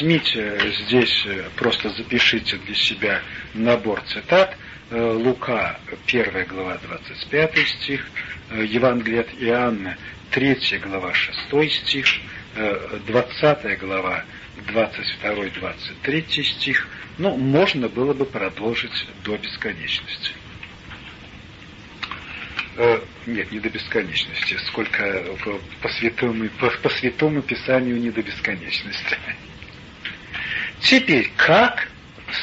возьмите здесь, э, просто запишите для себя набор цитат. Э, Лука, 1 глава, 25 стих, Евангелие от Иоанна, 3 глава, 6 стих, 20 глава, 22-23 стих. Ну, можно было бы продолжить до бесконечности. Э, нет, не до бесконечности, сколько по святому, по, по святому Писанию не до бесконечности. Теперь, как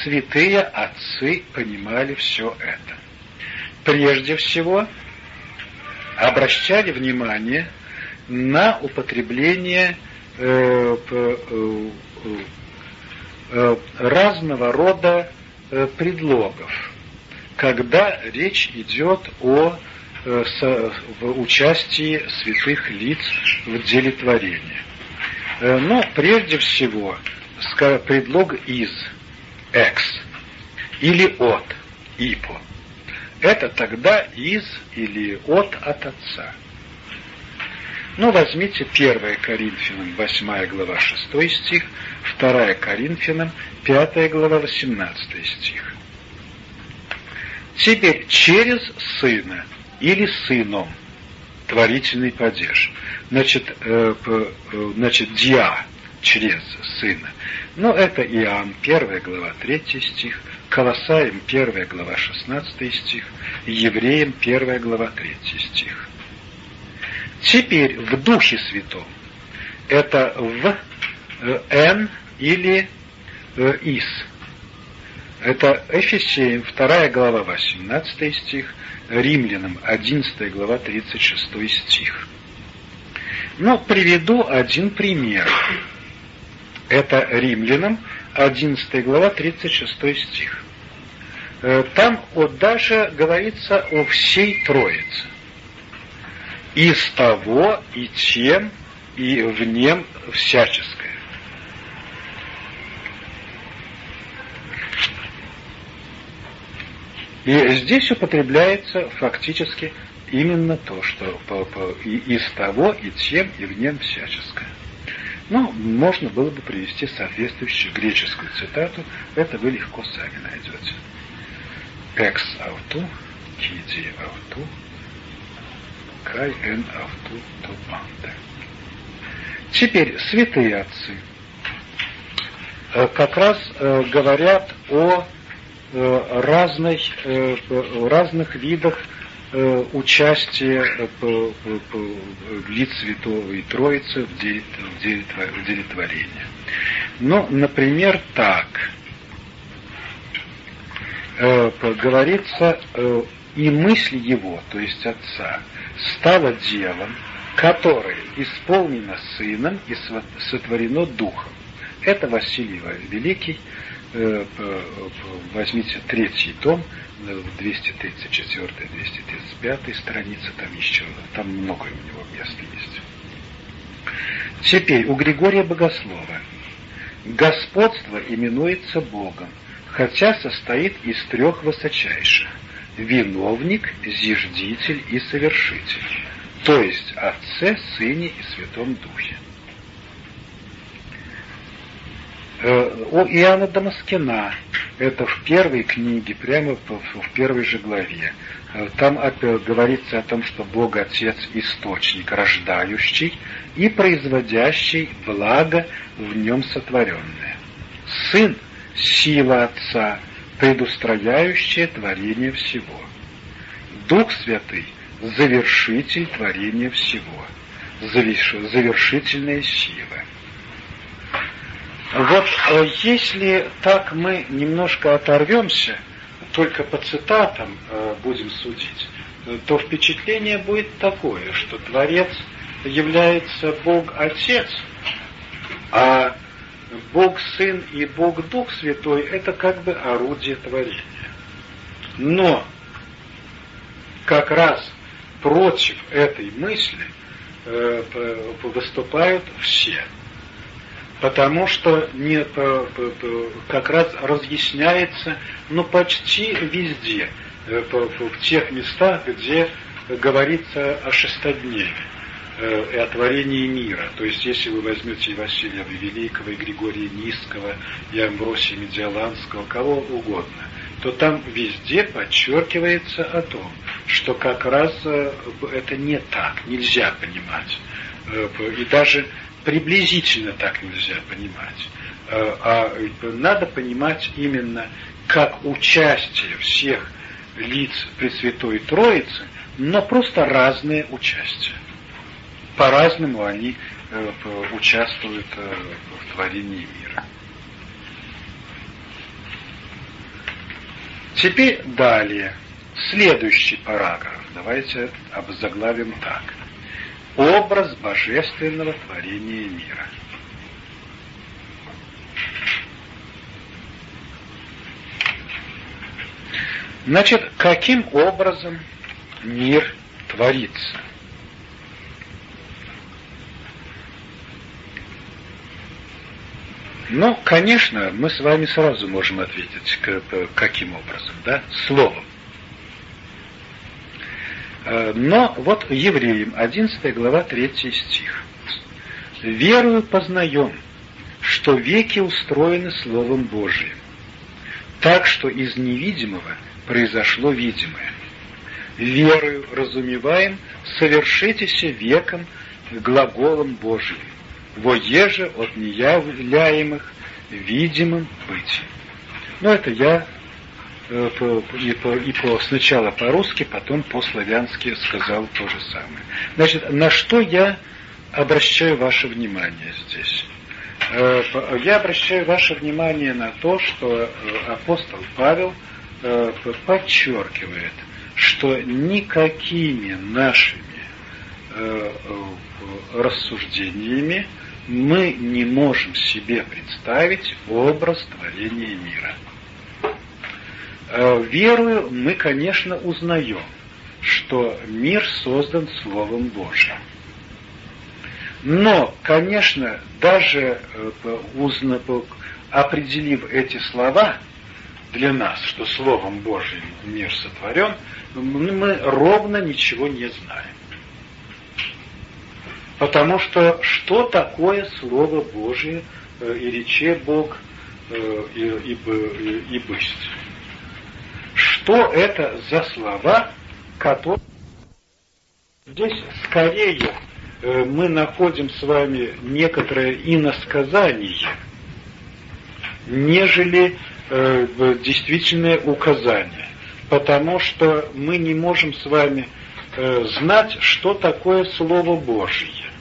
святые отцы понимали все это? Прежде всего, обращали внимание на употребление э, э, э, разного рода предлогов, когда речь идет о в участии святых лиц в деле творения. Но прежде всего предлог из, экс, или от, ипо. Это тогда из или от от отца. Ну, возьмите 1 Коринфянам 8 глава 6 стих, 2 Коринфянам 5 глава 18 стих. Теперь через сына – или сыном, творительный падеж. Значит, э, э, значит, диа, через сына. Но это Иоанн, 1 глава, 3 стих, Колосаем, 1 глава, 16 стих, Евреям, 1 глава, 3 стих. Теперь в Духе Святом это в э, Н или э, Ис. Это Эфесеем, 2 глава, 18 стих, Римлянам, 11 глава, 36 стих. Но приведу один пример. Это Римлянам, 11 глава, 36 стих. Э, там вот даже говорится о всей Троице. Из того, и тем, и в нем всяческое. И здесь употребляется фактически именно то, что из того, и тем, и в нем всяческое. Но можно было бы привести соответствующую греческую цитату, это вы легко сами найдете. Экс авту, киди авту, кай эн авту тупанте. Теперь святые отцы э, как раз э, говорят о Э, разных, разных видах э, участия лиц Святого и Троицы в деле, творения. Ну, например, так. Говорится, и мысль его, то есть Отца, стала делом, которое исполнено Сыном и сотворено Духом. Это Василий Великий Э, возьмите третий том, 234-235 страница, там еще, там много у него мест есть. Теперь у Григория Богослова господство именуется Богом, хотя состоит из трех высочайших – виновник, зиждитель и совершитель, то есть Отце, Сыне и Святом Духе. Э, у Иоанна Дамаскина, это в первой книге, прямо в первой же главе. Э, там говорится о том, что Бог Отец – источник, рождающий и производящий благо в нем сотворенное. Сын – сила Отца, предустрояющая творение всего. Дух Святый – завершитель творения всего, завершительная сила. Вот э, если так мы немножко оторвемся, только по цитатам э, будем судить, то впечатление будет такое, что Творец является Бог Отец, а Бог Сын и Бог Дух Святой это как бы орудие творения. Но как раз против этой мысли э, выступают все потому что не, как раз разъясняется ну, почти везде, э, в тех местах, где говорится о шестодневе. и о творении мира. То есть, если вы возьмете Василия Великого, и Григория Низкого, и Амбросия Медиаланского, кого угодно, то там везде подчеркивается о том, что как раз это не так, нельзя понимать. И даже приблизительно так нельзя понимать. А надо понимать именно как участие всех лиц Пресвятой Троицы, но просто разные участия. По-разному они э, участвуют э, в творении мира. Теперь далее, следующий параграф. Давайте обзаглавим так. Образ божественного творения мира. Значит, каким образом мир творится? Ну, конечно, мы с вами сразу можем ответить, каким образом, да, словом. Э, но вот евреям, 11 глава, 3 стих. «Верую познаем, что веки устроены Словом Божиим, так что из невидимого произошло видимое. Верою разумеваем, совершитесь веком глаголом Божиим, во еже от неявляемых видимым быть. Но это я по, и, по, и по, сначала по-русски, потом по-славянски сказал то же самое. Значит, на что я обращаю ваше внимание здесь? Э, я обращаю ваше внимание на то, что э, апостол Павел – Э, подчеркивает, что никакими нашими э, э, рассуждениями мы не можем себе представить образ творения мира. Верую мы, конечно, узнаем, что мир создан Словом Божьим. Но, конечно, даже определив эти слова, для нас, что Словом Божьим мир сотворен, мы ровно ничего не знаем. Потому что что такое Слово Божие э, и рече Бог э, и, и, и, и бысть? Что это за слова, которые здесь скорее э, мы находим с вами некоторое иносказание, нежели э, действительное указание, потому что мы не можем с вами э, знать, что такое Слово Божье.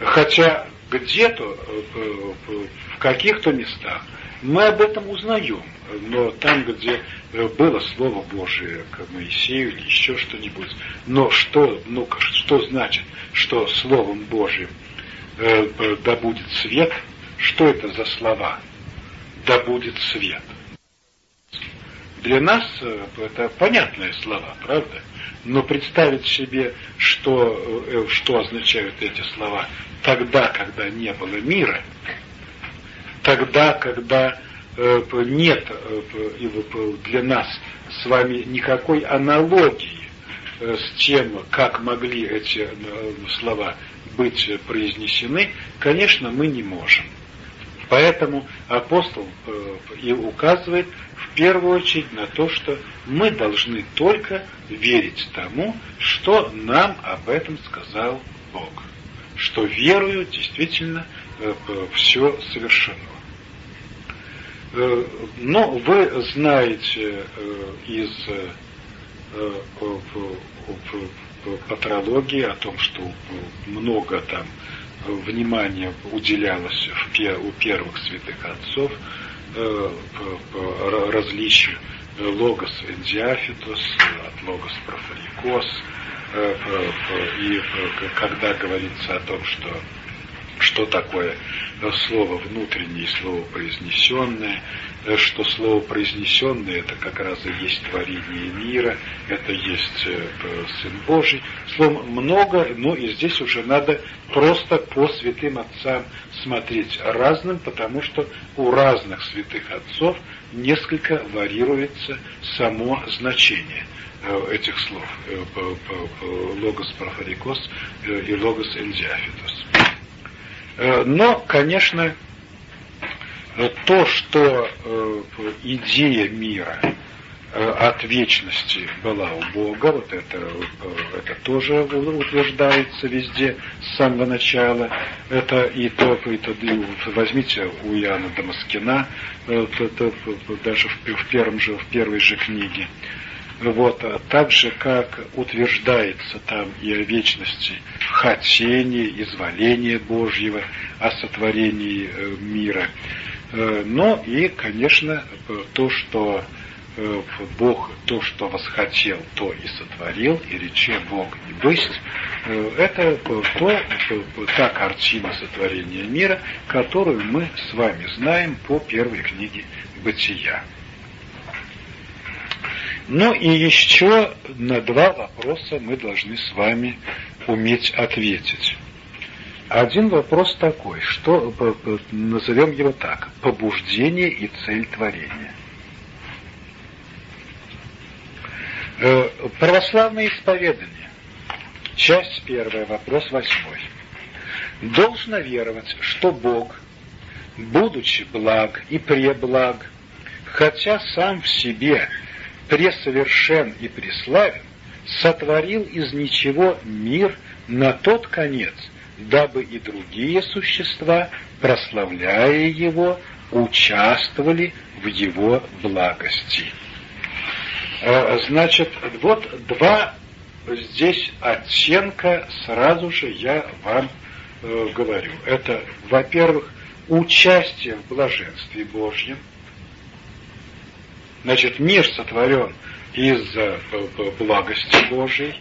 Хотя где-то, в каких-то местах, мы об этом узнаем, но там, где э, было Слово Божие к Моисею или еще что-нибудь, но что, ну, что значит, что Словом Божьим э, да будет свет, что это за слова? да будет свет. Для нас э, это понятные слова, правда? Но представить себе, что, э, что означают эти слова тогда, когда не было мира, тогда, когда э, нет для нас с вами никакой аналогии с тем, как могли эти слова быть произнесены, конечно, мы не можем. Поэтому апостол э, и указывает в первую очередь на то, что мы должны только верить тому, что нам об этом сказал Бог. Что верою действительно э, все совершено. Э, но вы знаете из патрологии о том, что много там внимание уделялось у первых святых отцов э, различию логос эндиафитус от логос профорикос, э, и когда говорится о том, что что такое слово внутреннее и слово произнесенное, э, что слово произнесенное это как раз и есть творение мира, это есть э, Сын Божий. Словом, много, но и здесь уже надо просто по святым отцам смотреть разным, потому что у разных святых отцов несколько варьируется само значение этих слов логос профорикос и логос эндиафитос. Но, конечно, то, что э, идея мира э, от вечности была у Бога, вот это, э, это тоже утверждается везде с самого начала. Это и то, и то и возьмите у Иоанна Дамаскина, это, это, даже в, в, первом же, в первой же книге. Вот, а так же, как утверждается там и о вечности хотения, изволения Божьего, о сотворении мира. Э, но и, конечно, то, что э, Бог то, что восхотел, то и сотворил, и рече Бог не быть, э, это то, та картина сотворения мира, которую мы с вами знаем по первой книге Бытия. Ну и еще на два вопроса мы должны с вами уметь ответить. Один вопрос такой, что назовем его так, побуждение и цель творения. Э, православное исповедание. Часть первая, вопрос восьмой. Должно веровать, что Бог, будучи благ и преблаг, хотя сам в себе пресовершен и преславен, сотворил из ничего мир на тот конец – дабы и другие существа, прославляя его, участвовали в его благости. Э, значит, вот два здесь оттенка сразу же я вам э, говорю. Это, во-первых, участие в блаженстве Божьем. Значит, мир сотворен из э, благости Божьей.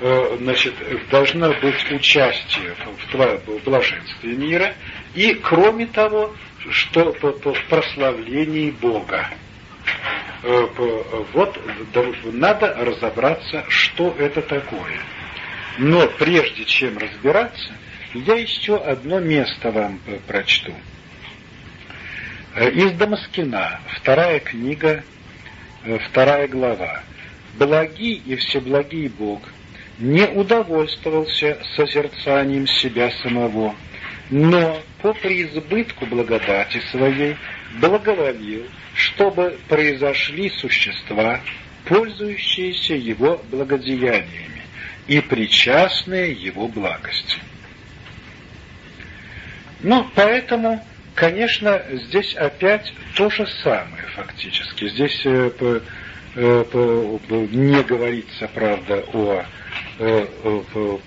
Э, значит, должно быть участие в блаженстве мира, и, кроме того, что в прославлении Бога. Э, вот надо разобраться, что это такое. Но прежде чем разбираться, я еще одно место вам прочту. Из Дамаскина, вторая книга, вторая глава. «Благий и всеблагий Бог, не удовольствовался созерцанием себя самого, но по преизбытку благодати своей благоволил, чтобы произошли существа, пользующиеся его благодеяниями и причастные его благости. Ну, поэтому, конечно, здесь опять то же самое фактически. Здесь э, по, э, по, не говорится, правда, о Э,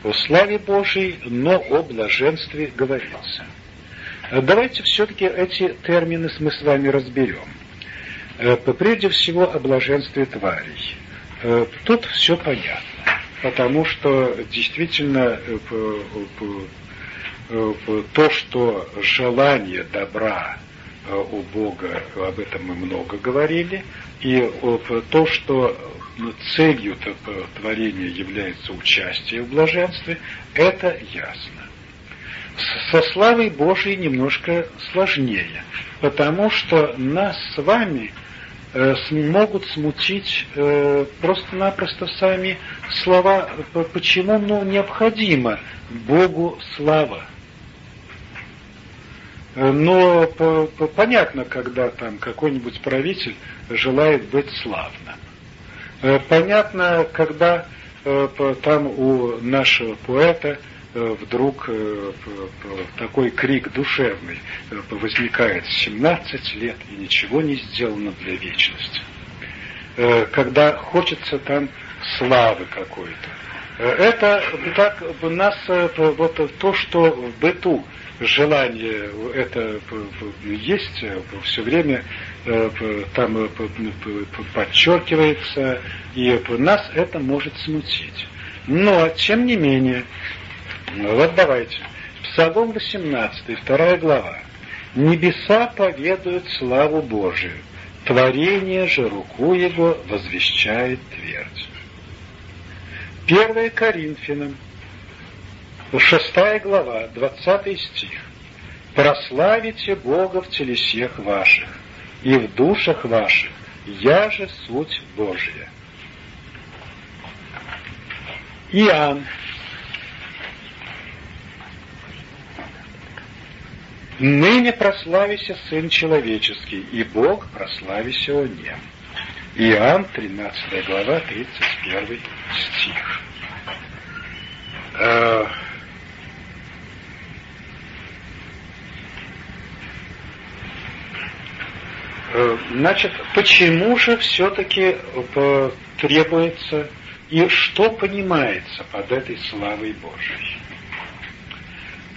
по славе Божией, но о блаженстве говорится. Давайте все-таки эти термины мы с вами разберем. Э, прежде всего о блаженстве тварей. Э, тут все понятно, потому что действительно то, что желание добра у Бога, об этом мы много говорили, и то, что целью творения является участие в блаженстве, это ясно. Со славой Божией немножко сложнее, потому что нас с вами э, могут смутить э, просто-напросто сами слова, почему ну, необходимо Богу слава. Э, но по, по, понятно, когда там какой-нибудь правитель желает быть славным. Э, понятно, когда э, там у нашего поэта вдруг такой крик душевный возникает 17 лет и ничего не сделано для вечности. Когда хочется там славы какой-то. Это так у нас вот то, что в быту желание это есть все время Э, там э, подчеркивается, и нас это может смутить. Но, тем не менее, вот давайте, Псалом 18, вторая глава. Небеса поведают славу Божию, творение же руку его возвещает твердь. 1 Коринфянам, 6 глава, 20 стих. «Прославите Бога в телесех ваших, и в душах ваших, я же суть Божия». Иоанн, Ныне прославися Сын Человеческий, и Бог прославися о нем. Иоанн, 13 глава, 31 стих. Э, э, значит, почему же все-таки э, требуется и что понимается под этой славой Божией?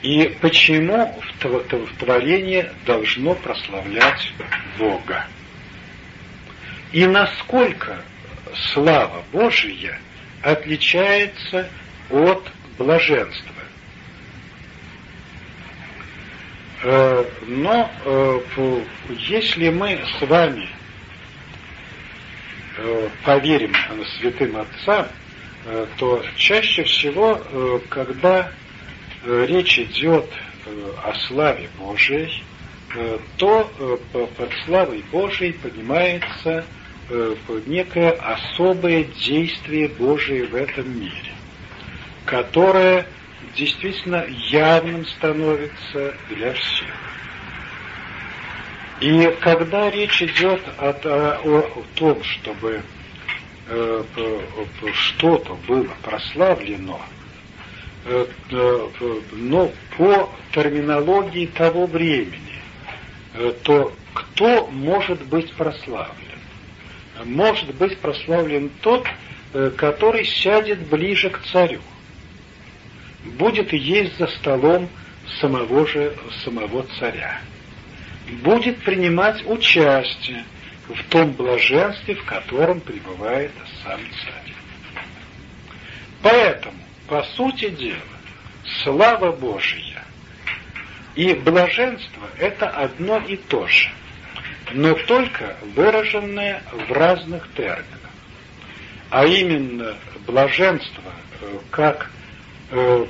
И почему в творение должно прославлять Бога? И насколько слава Божия отличается от блаженства? Э, но э, если мы с вами э, поверим святым отцам, то чаще всего, когда речь идет о славе Божией, то под славой Божией понимается некое особое действие Божие в этом мире, которое действительно явным становится для всех. И когда речь идет о, о, о том, чтобы э, что-то было прославлено, Э, э, но по терминологии того времени, э, то кто может быть прославлен? Может быть прославлен тот, который сядет ближе к царю, будет есть за столом самого же самого царя, будет принимать участие в том блаженстве, в котором пребывает сам царь. Поэтому по сути дела, слава Божия и блаженство – это одно и то же, но только выраженное в разных терминах. А именно блаженство э, как э,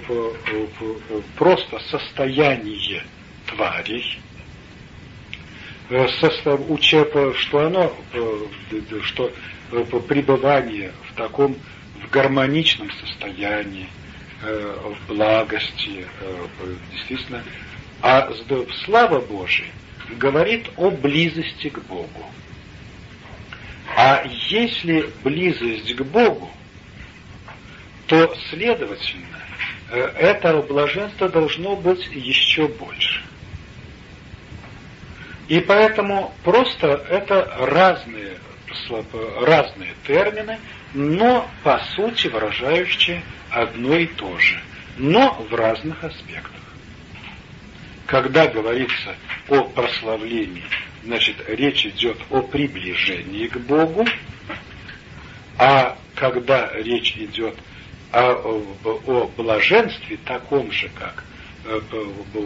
просто состояние тварей, э, что оно, что пребывание в таком в гармоничном состоянии, в благости, действительно. А слава Божия говорит о близости к Богу. А если близость к Богу, то, следовательно, э, это блаженство должно быть еще больше. И поэтому просто это разные, разные термины, но по сути выражающие одно и то же, но в разных аспектах. Когда говорится о прославлении, значит, речь идет о приближении к Богу, а когда речь идет о, о, блаженстве, таком же, как э,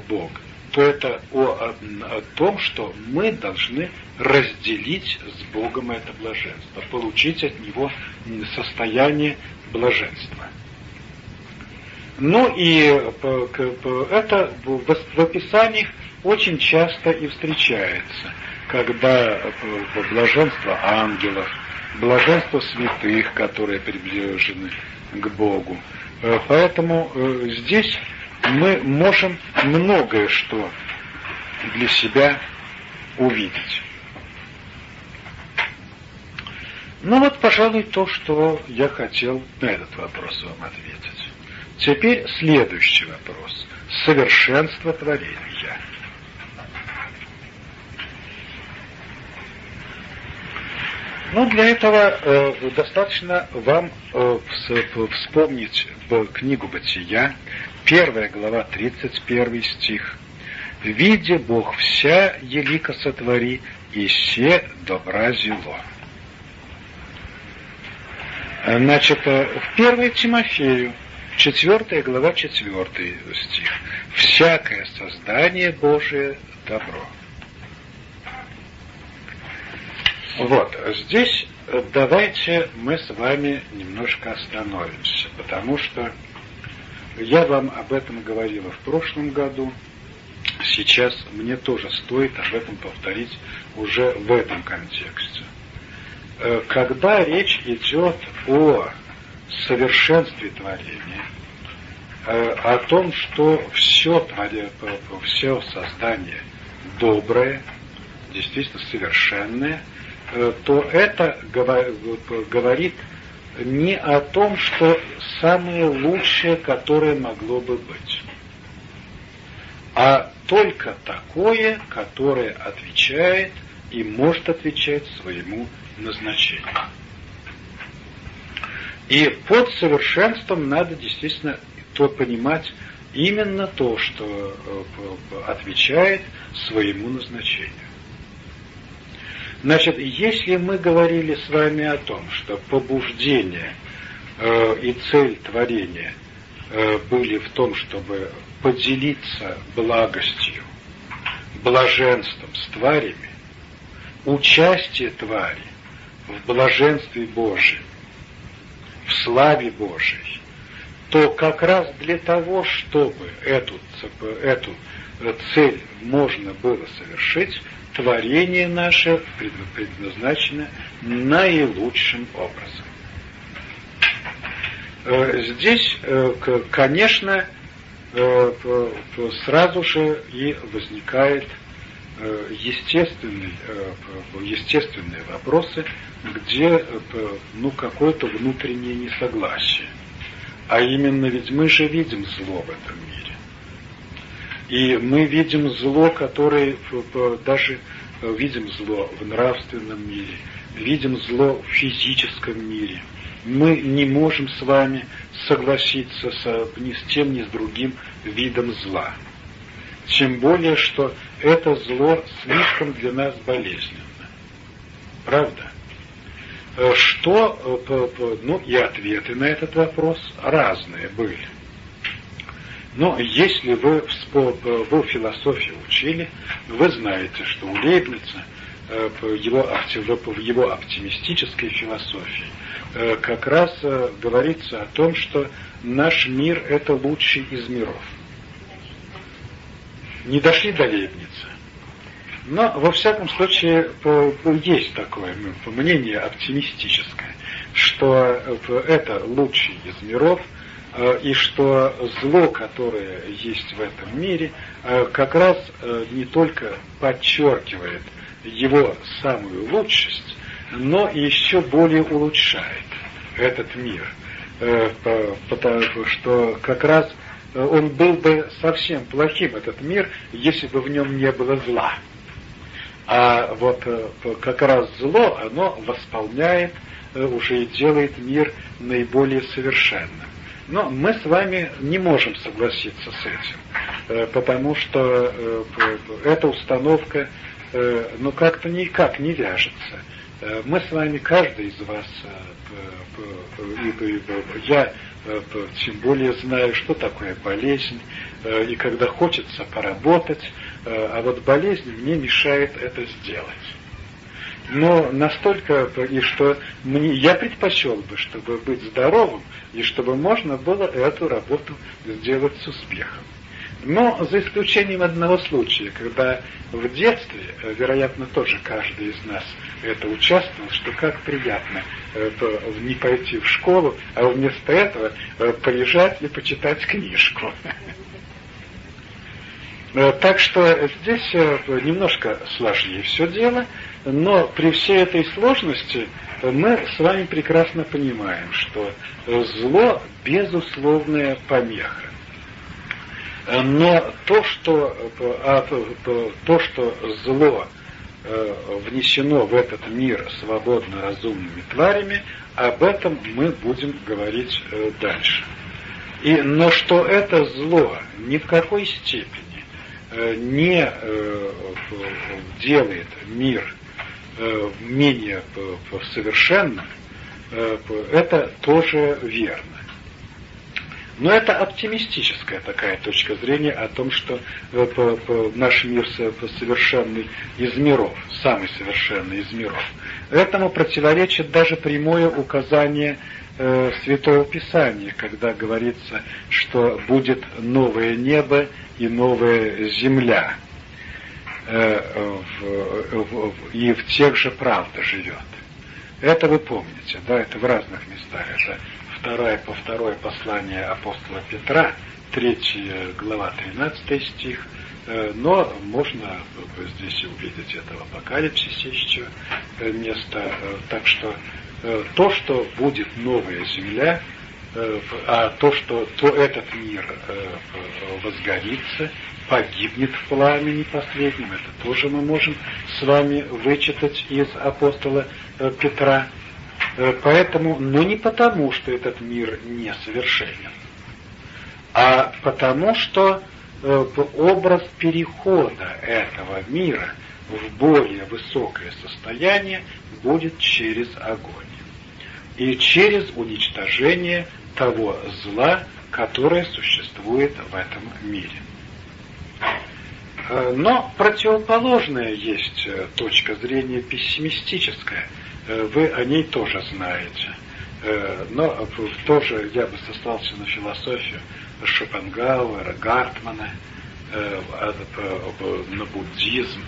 Бог, то это о, о том, что мы должны разделить с Богом это блаженство, получить от Него состояние блаженства. Ну и это в описаниях очень часто и встречается, когда блаженство ангелов, блаженство святых, которые приближены к Богу. Э, поэтому э, здесь мы можем многое что для себя увидеть. Ну вот, пожалуй, то, что я хотел на этот вопрос вам ответить. Теперь следующий вопрос. Совершенство творения. Ну, для этого э, достаточно вам э, вспомнить книгу «Бытия», первая глава, 31 стих. «Видя Бог вся елика сотвори, и все добра зело». Значит, э, в 1 Тимофею, 4 глава 4 стих. «Всякое создание Божие – добро». Вот, здесь давайте мы с вами немножко остановимся, потому что я вам об этом говорила в прошлом году, сейчас мне тоже стоит об этом повторить уже в этом контексте. Э, когда речь идет о совершенстве творения, э, о том, что все, творение, все создание доброе, действительно совершенное, э, то это говорит не о том, что самое лучшее, которое могло бы быть, а только такое, которое отвечает и может отвечать своему назначению. И под совершенством надо действительно то понимать именно то, что э, отвечает своему назначению. Значит, если мы говорили с вами о том, что побуждение э, и цель творения э, были в том, чтобы поделиться благостью, блаженством с тварями, участие твари в блаженстве Божьем, в славе Божией, то как раз для того, чтобы эту, эту цель можно было совершить, творение наше предназначено наилучшим образом. Э, здесь, э, конечно, Э, сразу же и возникает э, естественный, э, естественные вопросы, где ну, какое-то внутреннее несогласие. А именно, ведь мы же видим зло в этом мире. И мы видим зло, которое даже видим зло в нравственном мире, видим зло в физическом мире. Мы не можем с вами согласиться с, ни с тем, ни с другим видом зла. Тем более, что это зло слишком для нас болезненно. Правда? Э, что, э, ну и ответы на этот вопрос разные были. Но если вы, вы философию учили, вы знаете, что у Лейбница э, его, в его оптимистической философии как раз говорится о том, что наш мир – это лучший из миров. Не дошли до Лейбница. Но, во всяком случае, есть такое мнение оптимистическое, что это лучший из миров, э, и что зло, которое есть в этом мире, как раз не только подчеркивает его самую лучшесть, но еще более улучшает этот мир. Э, потому что как раз э, он был бы совсем плохим, этот мир, если бы в нем не было зла. А вот э, как раз зло, оно восполняет уже и делает мир наиболее совершенным. Но мы с вами не можем согласиться с этим, потому что эта установка ну как-то никак не вяжется. Мы с вами, каждый из вас я э, тем более знаю, что такое болезнь, э, и когда хочется поработать, э, а вот болезнь мне мешает это сделать. Но настолько, и что мне, я предпочел бы, чтобы быть здоровым, и чтобы можно было эту работу сделать с успехом. Но за исключением одного случая, когда в детстве, вероятно, тоже каждый из нас это участвовал, что как приятно э, не пойти в школу, а вместо этого э, полежать и почитать книжку. Э, так что здесь немножко сложнее все дело, но при всей этой сложности мы с вами прекрасно понимаем, что зло – безусловная помеха. Но то, что, а, то, что зло Э, внесено в этот мир свободно разумными тварями, об этом мы будем говорить э, дальше. И, но что это зло ни в какой степени э, не делает мир менее совершенным, это тоже верно. Но это оптимистическая такая точка зрения о том, что э, наш мир совершенный из миров, самый совершенный из миров. Этому противоречит даже прямое указание э, Святого Писания, когда говорится, что будет новое небо и новая земля, э, и в тех же правда живет. Это вы помните, да, это в разных местах. Это второе по второе послание апостола Петра, третья глава, 13 стих, э, но можно здесь увидеть это в Апокалипсисе еще э, место. Э, так что то, что будет новая земля, а то, что то этот мир возгорится, погибнет в пламени последнем, это тоже мы можем с вами вычитать из апостола Петра. Э, поэтому, но не потому, что этот мир несовершенен, а потому, что э, образ перехода этого мира в более высокое состояние будет через огонь и через уничтожение того зла, которое существует в этом мире. Э, но противоположная есть точка зрения пессимистическая – Э, вы о ней тоже знаете. Э, но тоже я бы сослался на философию Шопенгауэра, Гартмана, э, на буддизм,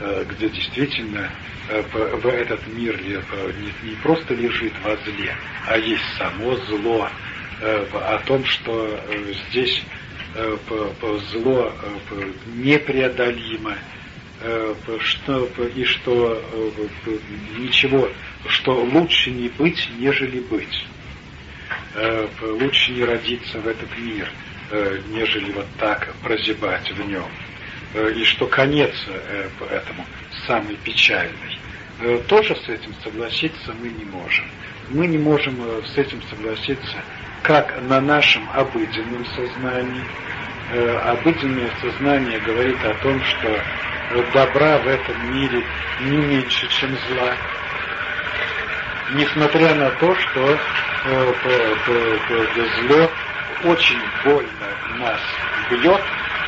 где действительно в этот мир не просто лежит во зле, а есть само зло, о том, что здесь зло непреодолимо, Э, что, и что э, ничего, что лучше не быть, нежели быть. Э, лучше не родиться в этот мир, нежели вот так прозябать в нем. И что конец этому самый печальный. Тоже с этим согласиться мы не можем. Мы не можем с этим согласиться как на нашем обыденном сознании. Обыденное сознание говорит о том, что добра в этом мире не меньше, чем зла. Несмотря на то, что э, зло очень больно нас бьет,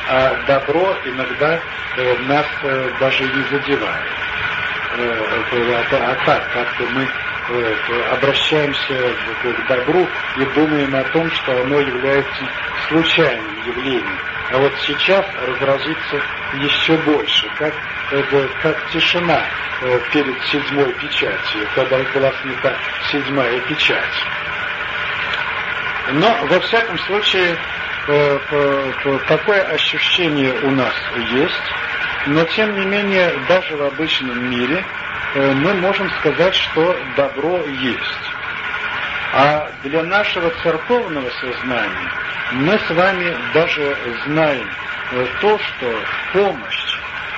а добро иногда э, нас э, даже не задевает. Э, э, а, так, как-то мы э, обращаемся к добру и думаем о том, что оно является случайным явлением а вот сейчас разразится еще больше, как, как тишина э, перед седьмой печатью, когда была снята седьмая печать. Но, во всяком случае, э, такое ощущение у нас есть, но, тем не менее, даже в обычном мире мы можем сказать, что добро есть. А для нашего церковного сознания мы с вами даже знаем э, то, что помощь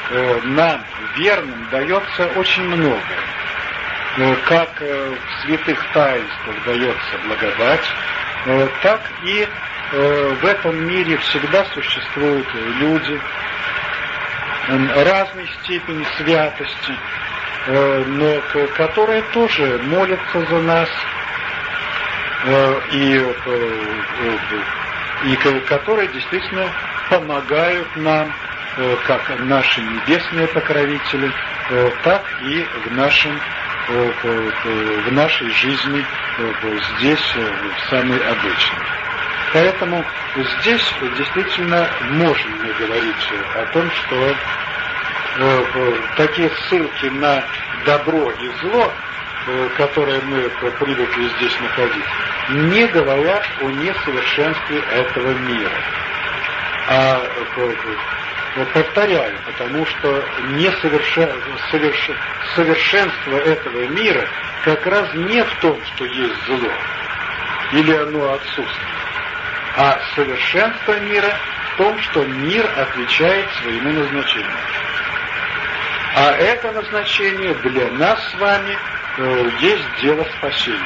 э, нам, верным, дается очень много. Э, как в святых таинствах дается благодать, так и в этом мире всегда существуют люди разной степени святости, но которые тоже молятся за нас, и и которые действительно помогают нам, э, как наши небесные покровители, э, так и в, нашем, э, в нашей жизни здесь, в самой обычной. Поэтому здесь действительно мы говорить о том, что такие ссылки на добро и зло Э, которые мы привыкли здесь находить, не говорят о несовершенстве этого мира. А э, э, повторяю, потому что несовершен, соверш, совершенство этого мира как раз не в том, что есть зло, или оно отсутствует, а совершенство мира в том, что мир отвечает своему назначению. А это назначение для нас с вами – Э, есть дело спасения.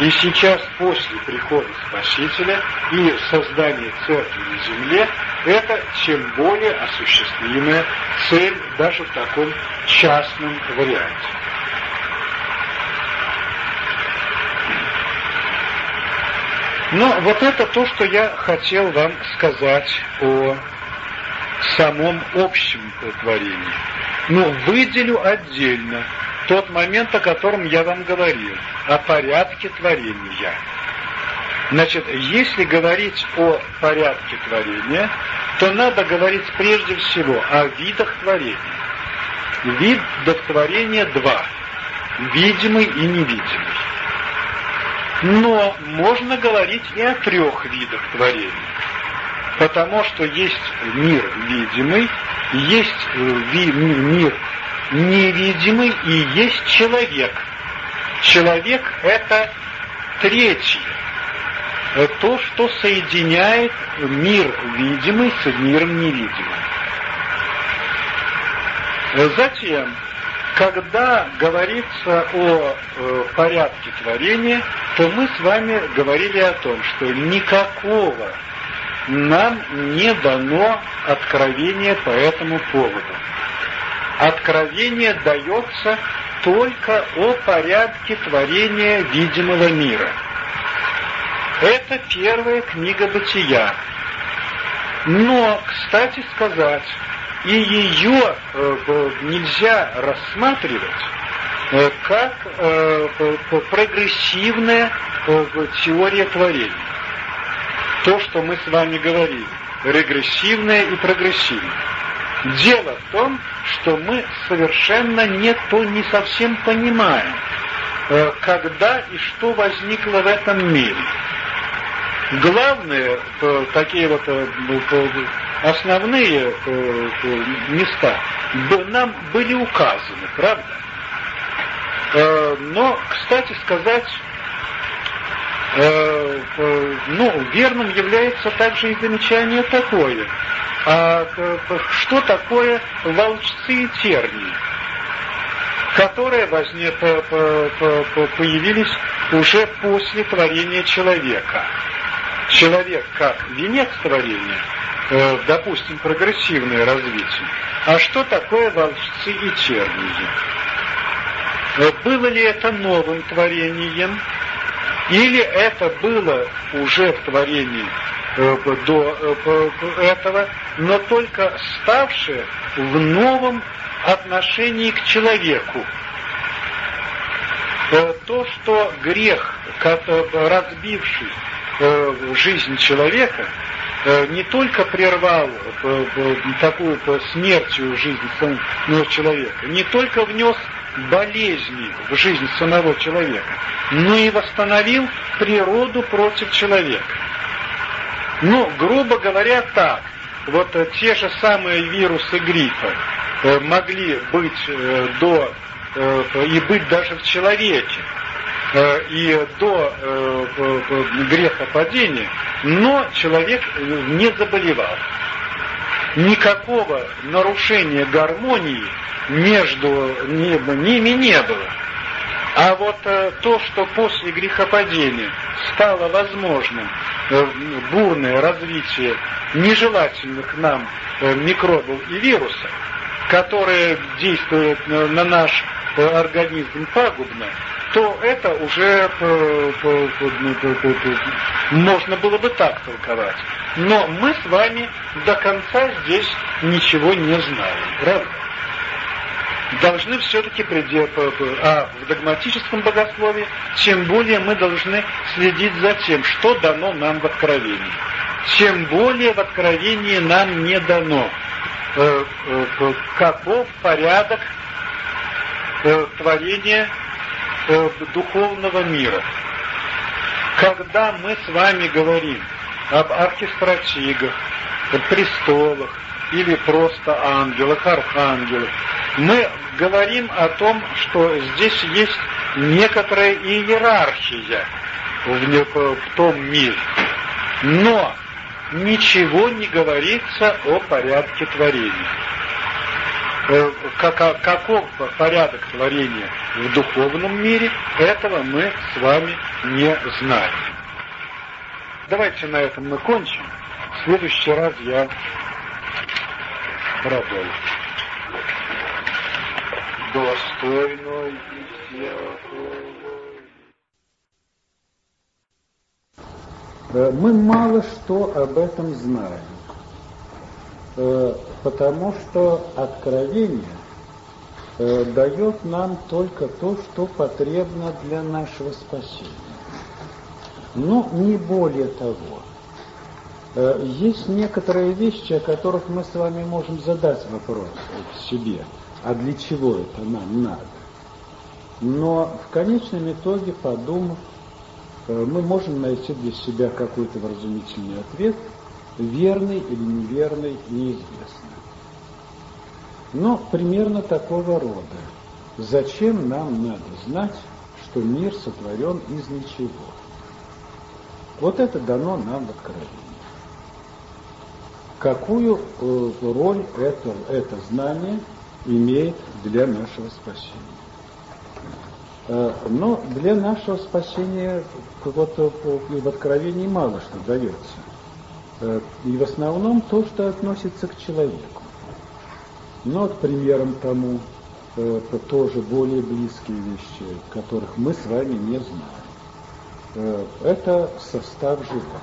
И сейчас, после прихода Спасителя и создания церкви на земле, это тем более осуществимая цель даже в таком частном варианте. Но вот это то, что я хотел вам сказать о самом общем творении. Но выделю отдельно тот момент, о котором я вам говорил, о порядке творения. Значит, если говорить о порядке творения, то надо говорить прежде всего о видах творения. Видов творения два – видимый и невидимый. Но можно говорить и о трех видах творения. Потому что есть мир видимый, есть э, мир невидимый и есть человек. Человек – это третье, то, что соединяет мир видимый с миром невидимым. Затем, когда говорится о э, порядке творения, то мы с вами говорили о том, что никакого нам не дано откровение по этому поводу. Откровение дается только о порядке творения видимого мира. Это первая книга бытия. Но, кстати сказать, и ее э, нельзя рассматривать э, как э, прогрессивная теория творения. То, что мы с вами говорили, регрессивное и прогрессивное. Дело в том, что мы совершенно не то, не совсем понимаем, когда и что возникло в этом мире. Главные такие вот основные э, э, места нам были указаны, правда? Э, но, кстати сказать, ну, верным является также и замечание такое. А что такое волчцы и тернии, которые возне, появились уже после творения человека? Человек как венец творения – э, допустим, прогрессивное развитие. А что такое волчцы и черни? Э, было ли это новым творением, или это было уже в творении э, до этого, но только ставшее в новом отношении к человеку. То, что грех, разбивший жизнь человека, Э, не только прервал э, э, такую смертью жизнь самого человека, не только внес болезни в жизнь самого человека, но и восстановил природу против человека. Ну, грубо говоря, так. Вот те же самые вирусы гриппа могли быть до и быть даже в человеке и до грехопадения, но человек не заболевал. Никакого нарушения гармонии между ними не было. А вот э, то, что после грехопадения стало возможным э, бурное развитие нежелательных нам э, микробов и вирусов, которые действуют на, на наш э, организм пагубно, то это уже можно было бы так толковать. Но мы с вами до конца здесь ничего не знаем, правда? Должны все-таки придет, а в догматическом богословии, тем более мы должны следить за тем, что дано нам в откровении. Тем более в откровении нам не дано, э, э, каков порядок э, творения духовного мира. Когда мы с вами говорим об архистратигах, престолах или просто ангелах, архангелах, мы говорим о том, что здесь есть некоторая иерархия в, в том мире. Но ничего не говорится о порядке творения. Э, как, каков порядок творения в духовном мире, этого мы с вами не знаем. Давайте на этом мы кончим. В следующий раз я продолжу. Достойной Э, мы мало что об этом знаем, потому что откровение э, дает нам только то, что потребно для нашего спасения. Но не более того. Есть некоторые вещи, о которых мы с вами можем задать вопрос себе, а для чего это нам надо. Но в конечном итоге, подумав, Э, мы можем найти для себя какой-то вразумительный ответ, верный или неверный, неизвестно. Но примерно такого рода. Зачем нам надо знать, что мир сотворен из ничего? Вот это дано нам в откровении. Какую э, роль это, это знание имеет для нашего спасения? Э, но для нашего спасения вот э, в Откровении мало что дается. Э, и в основном то, что относится к человеку. Но вот примером тому тоже более близкие вещи, которых мы с вами не знаем. Это состав животных.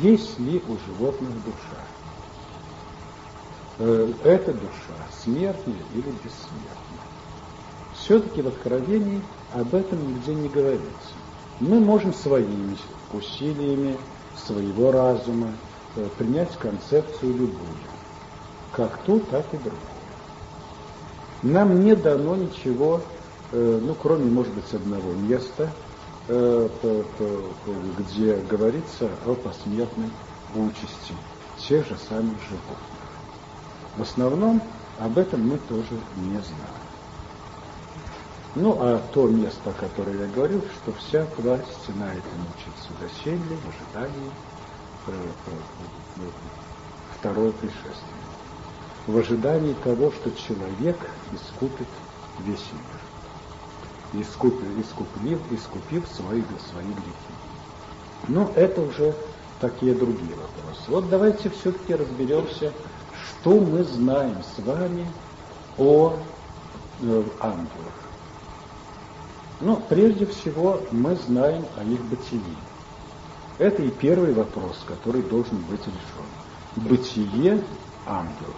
Есть ли у животных душа? Эта душа смертная или бессмертная? все-таки в Откровении об этом нигде не говорится. Мы можем своими усилиями, своего разума э, принять концепцию любую, как ту, так и другую. Нам не дано ничего, э, ну, кроме, может быть, одного места, э, где говорится о посмертной участи тех же самых животных. В основном об этом мы тоже не знаем. Ну, а то место, о котором я говорил, что вся власть на это мучится доселе, в ожидании э, второе пришествие. В ожидании того, что человек искупит весь мир. Искупив, искуплив, искупив свои, свои грехи. Но это уже такие другие вопросы. Вот давайте все-таки разберемся, что мы знаем с вами о э, ангелах. Ну, прежде всего мы знаем о их бытии. Это и первый вопрос, который должен быть решен. Бытие ангелов.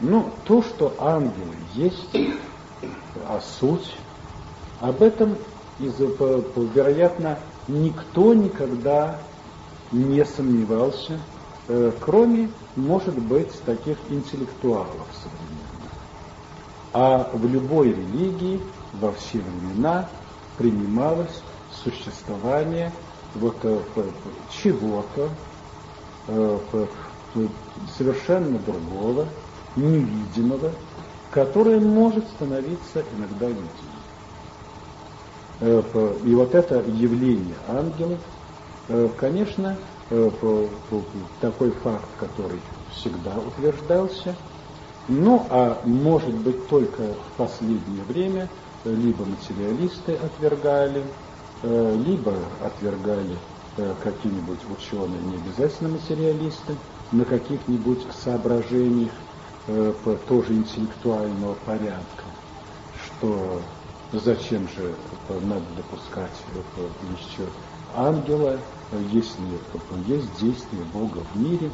Ну, то, что ангелы есть, а суть, об этом, вероятно, никто никогда не сомневался, э, кроме, может быть, таких интеллектуалов современных. А в любой религии во все времена принималось существование вот э, чего-то э, совершенно другого, невидимого, которое может становиться иногда видимым. Э, и вот это явление ангелов, конечно, такой факт, который всегда утверждался, ну а может быть только в последнее время – либо материалисты отвергали, э, либо отвергали э, какие-нибудь ученые, не обязательно материалисты, на каких-нибудь соображениях э, тоже интеллектуального порядка, что зачем же надо допускать еще ангела, если есть действие Бога в мире.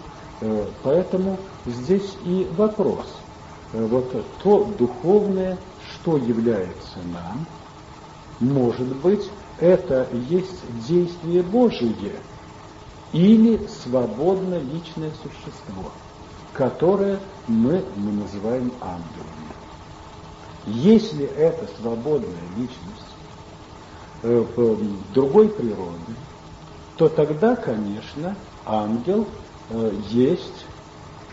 Поэтому здесь и вопрос. Вот то духовное, что является нам, может быть, это есть действие Божие или свободно личное существо, которое мы, мы называем ангелами. Если это свободная личность э, другой природе, то тогда, конечно, ангел э, есть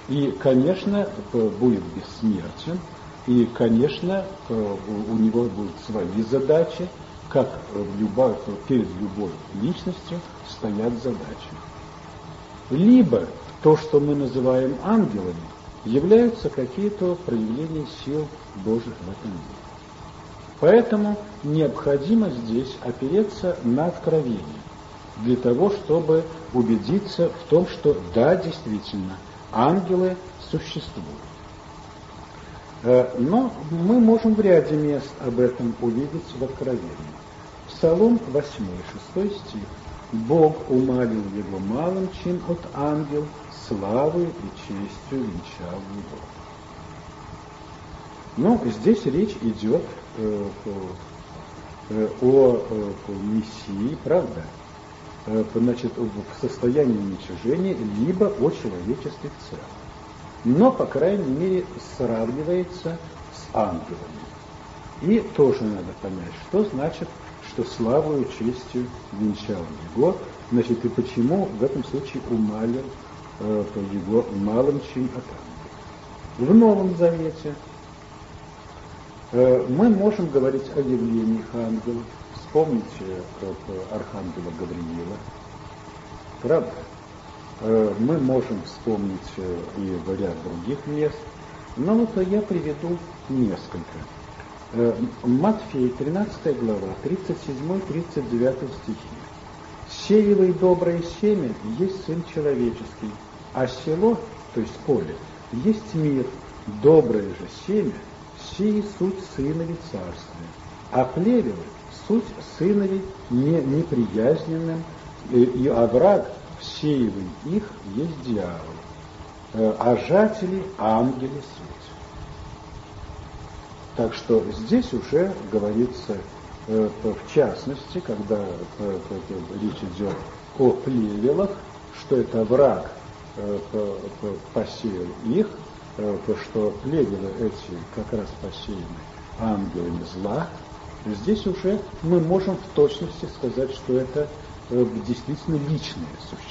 и, конечно, будет бессмертен, и, конечно, э, у него будут свои задачи, как в любой, перед любой личностью стоят задачи. Либо то, что мы называем ангелами, являются какие-то проявления сил Божьих в этом мире. Поэтому необходимо здесь опереться на откровение, для того, чтобы убедиться в том, что да, действительно, ангелы существуют. Э, но мы можем в ряде мест об этом увидеть в Откровении. Псалом 8, 6 стих. Бог умалил его малым, чем от ангел, славы и честью венчал его. Но здесь речь идет э, э, о э, Мессии, правда? Э, значит, в состоянии уничижения, либо о человечестве в. Но, по крайней мере, сравнивается с ангелами. И тоже надо понять, что значит, что славою, честью венчал его, значит, и почему в этом случае умалил э, его малым чем от ангела. В Новом Завете э, мы можем говорить о явлениях ангелов, Вспомните Архангела Гавриила. Правда? Э, мы можем вспомнить э, и ряд других мест, но вот я приведу несколько. Э, Матфей, 13 глава, 37-39 стихи. «Сеевый доброе семя есть Сын Человеческий, а село, то есть поле, есть мир, доброе же семя, сии суть Сынови Царствия, а плевелы суть сыновей не, неприязненным, и, и а всеивый их есть дьявол, э, а жатели ангели суть. Так что здесь уже говорится, э, в частности, когда э, речь идет о плевелах, что это враг посеял их, что плевелы эти как раз посеяны ангелами зла, Здесь уже мы можем в точности сказать, что это действительно личные существа.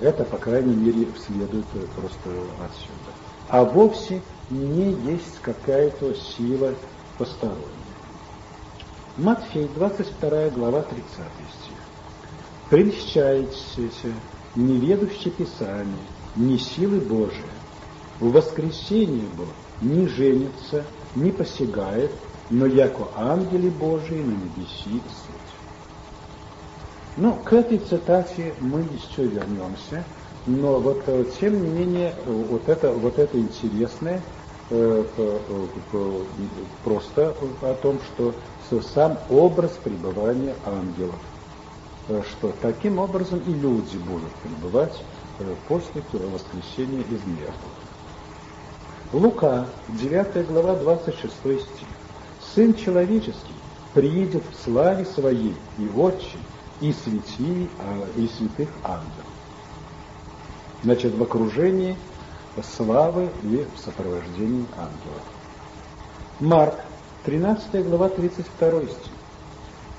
Это, по крайней мере, следует просто отсюда. А вовсе не есть какая-то сила посторонняя. Матфей, 22 глава, 30 стих. «Прельщайтесь, неведущие Писания, не силы Божии. В воскресенье Бог не женится, не посягает, но яко ангели Божии на небеси суть. Ну, к этой цитате мы еще вернемся, но вот э, тем не менее вот это, вот это интересное э, просто о том, что сам образ пребывания ангелов, э, что таким образом и люди будут пребывать после воскресения из мертвых. Лука, 9 глава, 26 стих. Сын Человеческий приедет в славе Своей и Отче, и святей, а, и святых ангелов. Значит, в окружении славы и в сопровождении ангелов. Марк, 13 глава, 32 стих.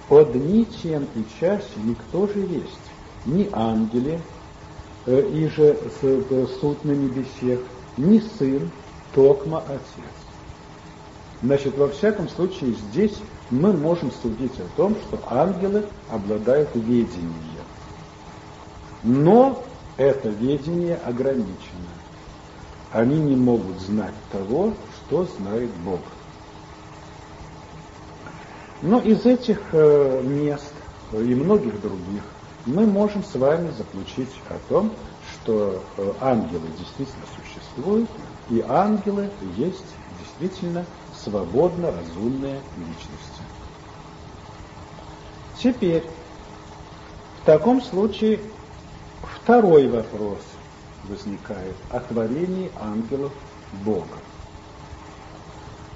«Одни тем и чаще никто же есть, ни ангели, э, и же э, суд на небесех, ни сын, токма отец. Значит, во всяком случае, здесь мы можем судить о том, что ангелы обладают ведением. Но это ведение ограничено. Они не могут знать того, что знает Бог. Но из этих э, мест и многих других мы можем с вами заключить о том, что э, ангелы действительно существуют, и ангелы есть действительно свободно разумные личности. Теперь, в таком случае, второй вопрос возникает о творении ангелов Бога.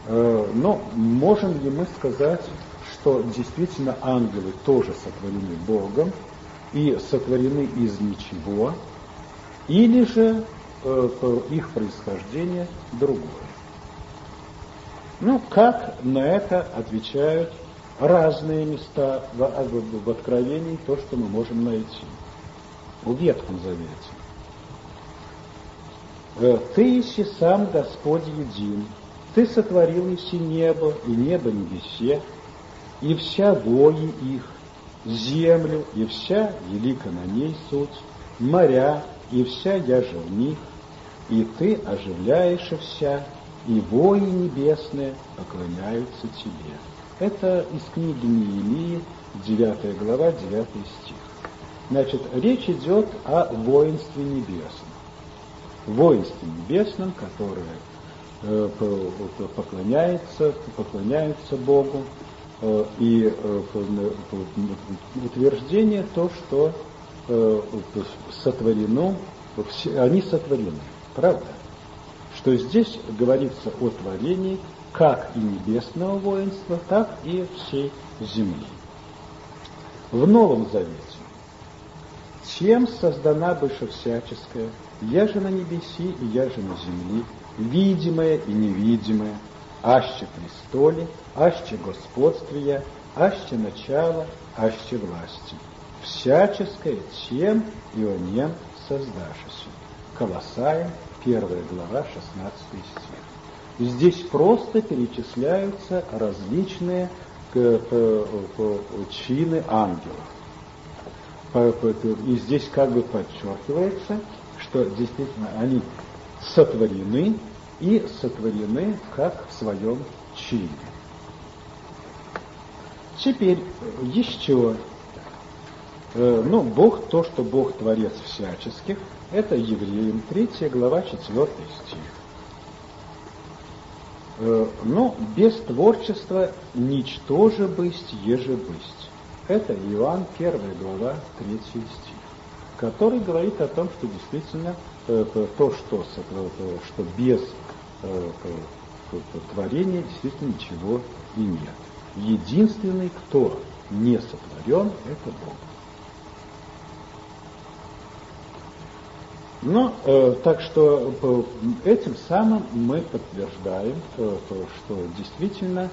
Э, но можем ли мы сказать, что действительно ангелы тоже сотворены Богом и сотворены из ничего, или же э, их происхождение другое? Ну, как на это отвечают разные места в, в, в Откровении, то, что мы можем найти. В Ветхом Завете. «Э, «Ты иси сам Господь един, Ты сотворил иси небо и небо небесе, и вся вои их, землю, и вся велика на ней суть, моря, и вся яжа в них, и Ты оживляешь вся, и вои небесные поклоняются тебе. Это из книги Неемии, 9 глава, 9 стих. Значит, речь идет о воинстве небесном. Воинстве небесном, которое э, поклоняется, поклоняется Богу, и утверждение то, что сотворено, они сотворены. Правда? Что здесь говорится о творении как и небесного воинства, так и всей земли. В Новом Завете чем создана быша всяческая, я же на небеси и я же на земли, видимое и невидимое, аще престоле, аще господствия, аще начало, аще власти. Всяческое тем и о нем создашься. Колоссаем, первая глава, 16 стих. Здесь просто перечисляются различные чины ангелов. И здесь как бы подчеркивается, что действительно они сотворены и сотворены как в своем чине. Теперь еще, э, ну, Бог, то, что Бог творец всяческих, это Евреям 3 глава 4 стих. Э, но без творчества ничтоже быть, еже быть. Это Иоанн 1 глава 3 стих, который говорит о том, что действительно э, то, что, что без э, творения действительно ничего и нет. Единственный, кто не сотворен, это Бог. Но э, так что э, этим самым мы подтверждаем, э, что действительно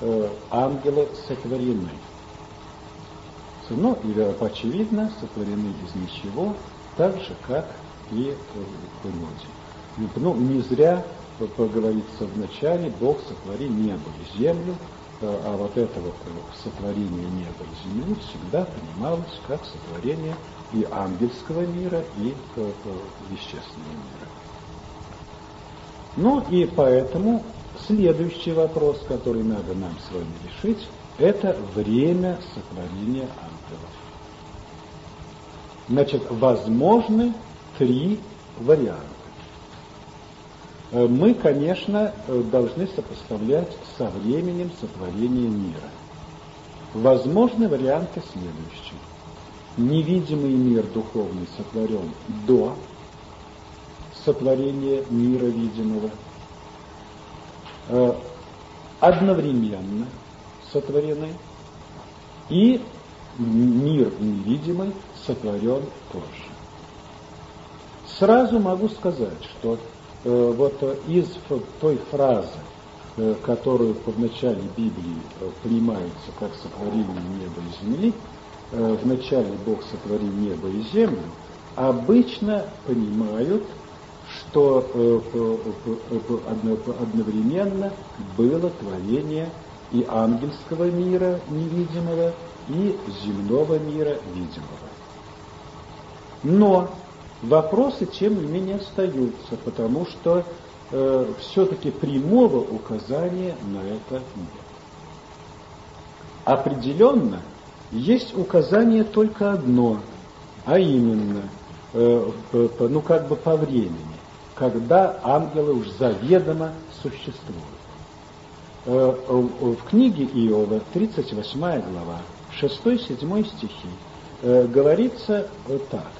э, ангелы сотворены. Ну, и очевидно, сотворены из ничего, так же, как и люди. Ну, не зря говорится в начале, Бог сотвори небо и землю, э, а вот это вот сотворение неба и земли всегда понималось как сотворение и ангельского мира, и вещественного мира. Ну и поэтому следующий вопрос, который надо нам с вами решить, это время сотворения ангелов. Значит, возможны три варианта. Э, мы, конечно, э, должны сопоставлять со временем сотворения мира. Возможны варианты следующие. Невидимый мир духовный сотворен до сотворения мира видимого. Э, одновременно сотворены. И мир невидимый сотворен позже. Сразу могу сказать, что э, вот из той фразы, э, которую в начале Библии э, понимается как сотворение неба и земли, вначале Бог сотворил небо и землю, обычно понимают, что э, одновременно было творение и ангельского мира невидимого, и земного мира видимого. Но вопросы, тем не менее, остаются, потому что э, все-таки прямого указания на это нет. Определенно, есть указание только одно, а именно, э, ну как бы по времени, когда ангелы уж заведомо существуют. Э, в книге Иова, 38 глава, 6-7 стихи, э, говорится так.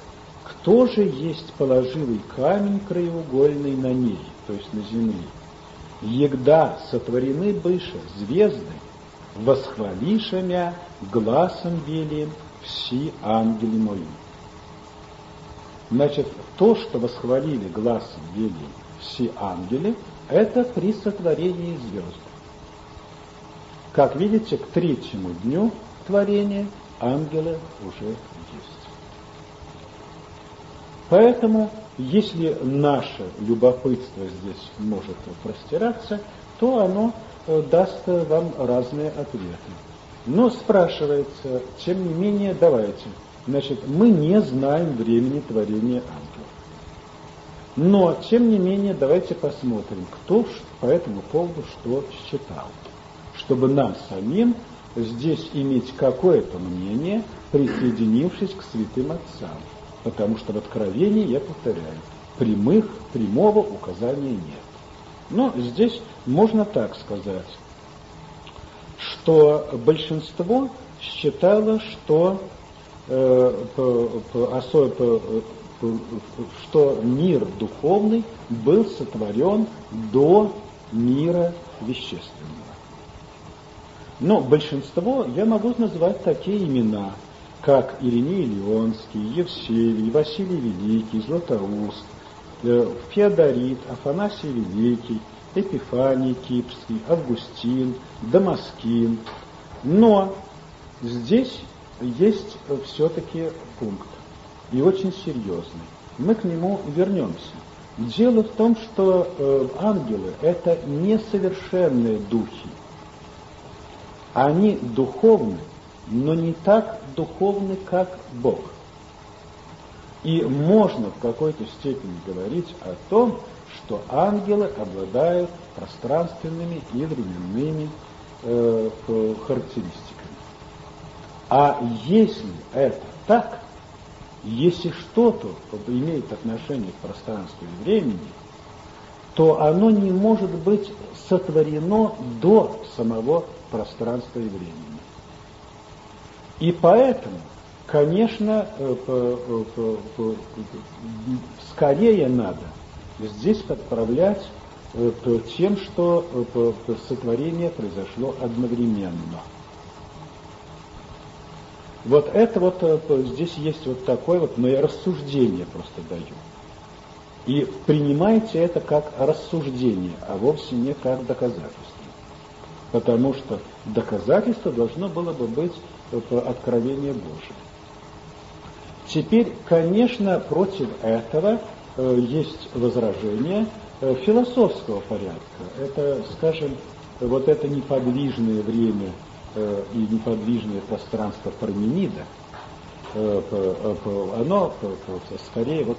«Кто же есть положивый камень краеугольный на ней, то есть на земле? Егда сотворены быша звезды, восхвалиша мя глазом велием все ангели мои». Значит, то, что восхвалили глазом велием все ангели, это при сотворении звезд. Как видите, к третьему дню творения ангелы уже есть. Поэтому, если наше любопытство здесь может простираться, то оно даст вам разные ответы. Но спрашивается, тем не менее, давайте. Значит, мы не знаем времени творения ангелов. Но, тем не менее, давайте посмотрим, кто по этому поводу что считал чтобы нам самим здесь иметь какое-то мнение, присоединившись к святым отцам. Потому что в Откровении, я повторяю, прямых, прямого указания нет. Но здесь можно так сказать, что большинство считало, что, э, что мир духовный был сотворен до мира вещественного. Но большинство я могу назвать такие имена, как Ириней Леонский, Евсевий, Василий Великий, Златоуст, Феодорит, Афанасий Великий, Эпифаний Кипрский, Августин, Дамаскин. Но здесь есть все-таки пункт, и очень серьезный. Мы к нему вернемся. Дело в том, что э, ангелы – это несовершенные духи. Они духовны, но не так духовны, как Бог. И можно в какой-то степени говорить о том, что ангелы обладают пространственными и временными э, характеристиками. А если это так, если что-то имеет отношение к пространству и времени, то оно не может быть сотворено до самого пространства и времени. И поэтому, конечно, э, скорее надо здесь подправлять э, тем, что сотворение произошло одновременно. Вот это вот, э, здесь есть вот такое вот, но я рассуждение просто даю. И принимайте это как рассуждение, а вовсе не как доказательство. Потому что доказательство должно было бы быть откровение Божие. Теперь, конечно, против этого э, есть возражение э, философского порядка. Это, скажем, вот это неподвижное время э, и неподвижное пространство Парменида, э, э, э, оно скорее вот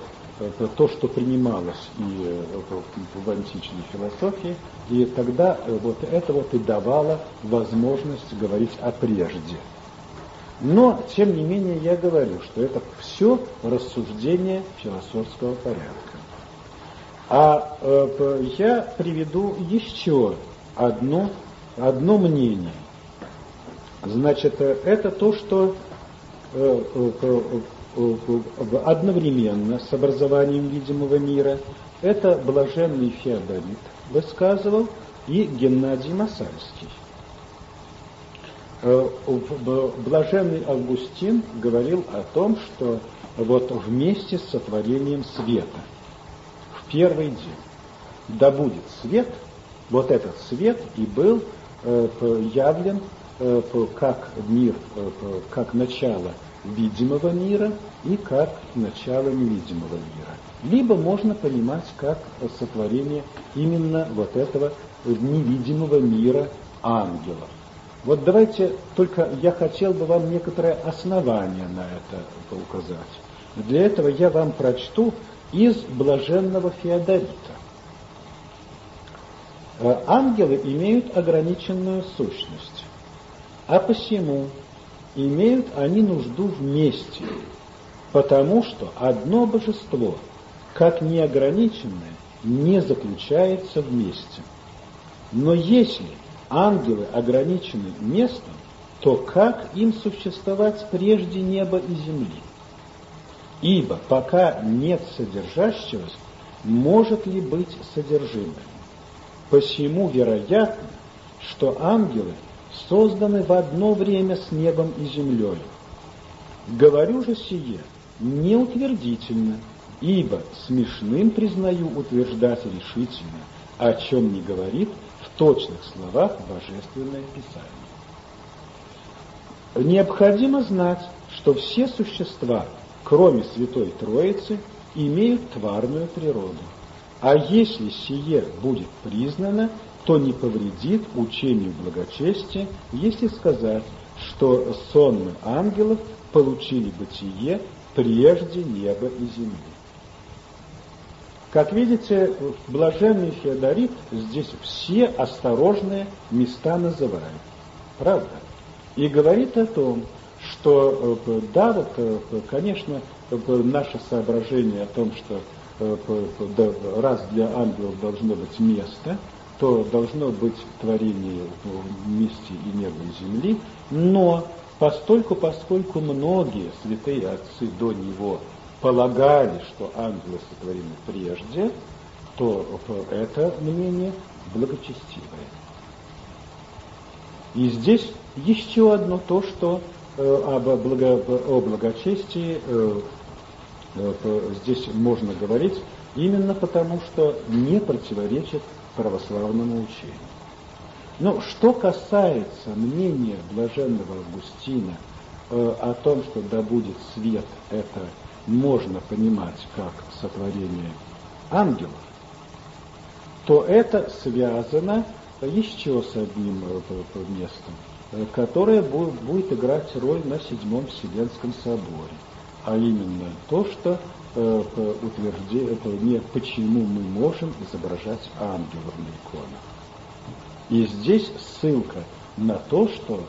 то, что принималось и э, в античной философии, и тогда э, вот это вот и давало возможность говорить о прежде. Но, тем не менее, я говорю, что это все рассуждение философского порядка. А э, я приведу еще одно, одно мнение. Значит, э, это то, что э, э, одновременно с образованием видимого мира. Это блаженный Феодорит высказывал и Геннадий Масальский. Э, блаженный Августин говорил о том, что вот вместе с сотворением света, в первый день, да будет свет, вот этот свет и был э, явлен э, как мир, как начало видимого мира и как начало невидимого мира. Либо можно понимать как сотворение именно вот этого невидимого мира ангелов. Вот давайте, только я хотел бы вам некоторое основание на это указать. Для этого я вам прочту из блаженного Феодорита. Э, ангелы имеют ограниченную сущность, а посему имеют они нужду вместе, потому что одно божество, как неограниченное, не заключается вместе. Но если ангелы ограничены местом, то как им существовать прежде неба и земли? Ибо пока нет содержащегося, может ли быть содержимое? Посему вероятно, что ангелы созданы в одно время с небом и землей. Говорю же сие неутвердительно, ибо смешным признаю утверждать решительно, о чем не говорит точных словах Божественное Писание. Необходимо знать, что все существа, кроме Святой Троицы, имеют тварную природу. А если сие будет признано, то не повредит учению благочестия, если сказать, что сонмы ангелов получили бытие прежде неба и земли. Как видите, блаженный Феодорит здесь все осторожные места называет. Правда? И говорит о том, что э, да, вот, э, конечно, наше соображение о том, что э, раз для ангелов должно быть место, то должно быть творение вместе и неба, и земли, но постольку, поскольку многие святые отцы до него полагали, что ангелы сотворены прежде, то это мнение благочестивое. И здесь еще одно то, что э, об благо, о благочестии э, э, здесь можно говорить, именно потому, что не противоречит православному учению. Но что касается мнения блаженного Августина о том, что да будет свет, это можно понимать как сотворение ангелов, то это связано еще с одним э, местом, э, которое будет играть роль на Седьмом Вселенском соборе, а именно то, что э, утверждение, почему мы можем изображать ангелов на иконах. И здесь ссылка на то, что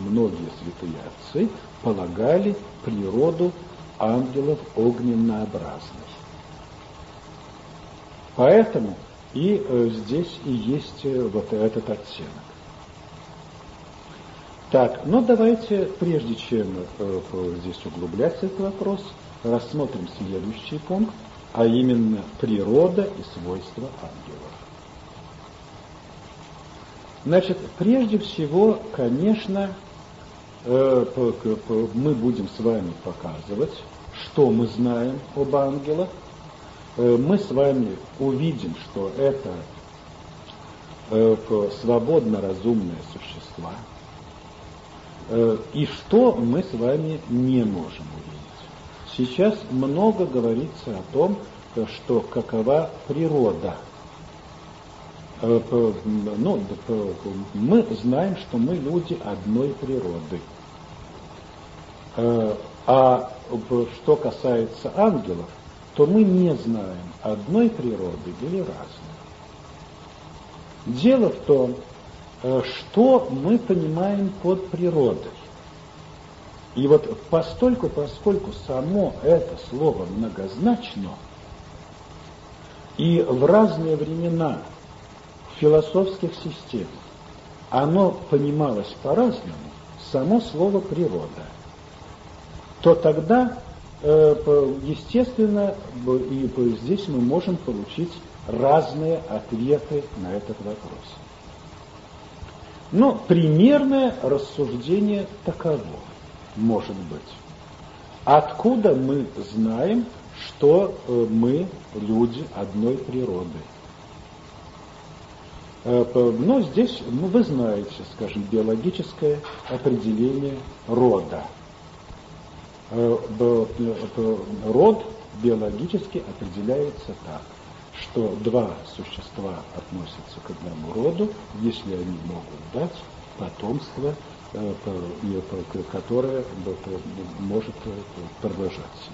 многие святые отцы полагали природу ангелов огненнообразной. Поэтому и э, здесь и есть э, вот этот оттенок. Так, ну давайте, прежде чем э, здесь углубляться этот вопрос, рассмотрим следующий пункт, а именно природа и свойства ангелов. Значит, прежде всего, конечно, мы будем с вами показывать, что мы знаем об ангелах, Э, мы с вами увидим, что это э, свободно разумные существа, э, и что мы с вами не можем увидеть. Сейчас много говорится о том, что какова природа. Ну, мы знаем, что мы люди одной природы. А что касается ангелов, то мы не знаем одной природы или разной. Дело в том, э, что мы понимаем под природой. И вот постольку, поскольку само это слово многозначно, и в разные времена в философских системах оно понималось по-разному, само слово «природа», то тогда Э, естественно, и здесь мы можем получить разные ответы на этот вопрос. Но примерное рассуждение таково может быть. Откуда мы знаем, что э, мы люди одной природы? Э, Но ну, здесь ну, вы знаете, скажем, биологическое определение рода – Э, род биологически определяется так, что два существа относятся к одному роду, если они могут дать потомство, э, которое может э, продолжаться.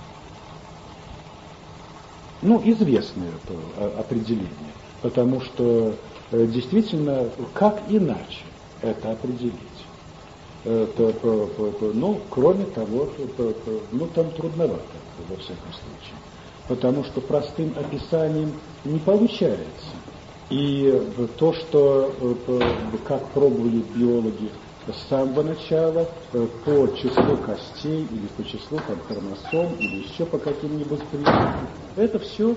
Ну, известное определение, потому что действительно, как иначе это определить? Э, ну, кроме того, ну, там трудновато, во всяком случае. Потому что простым описанием не получается. И то, что, э, как пробовали биологи с самого начала, э, по числу костей или по числу там, хромосом или еще по каким-нибудь признакам, это все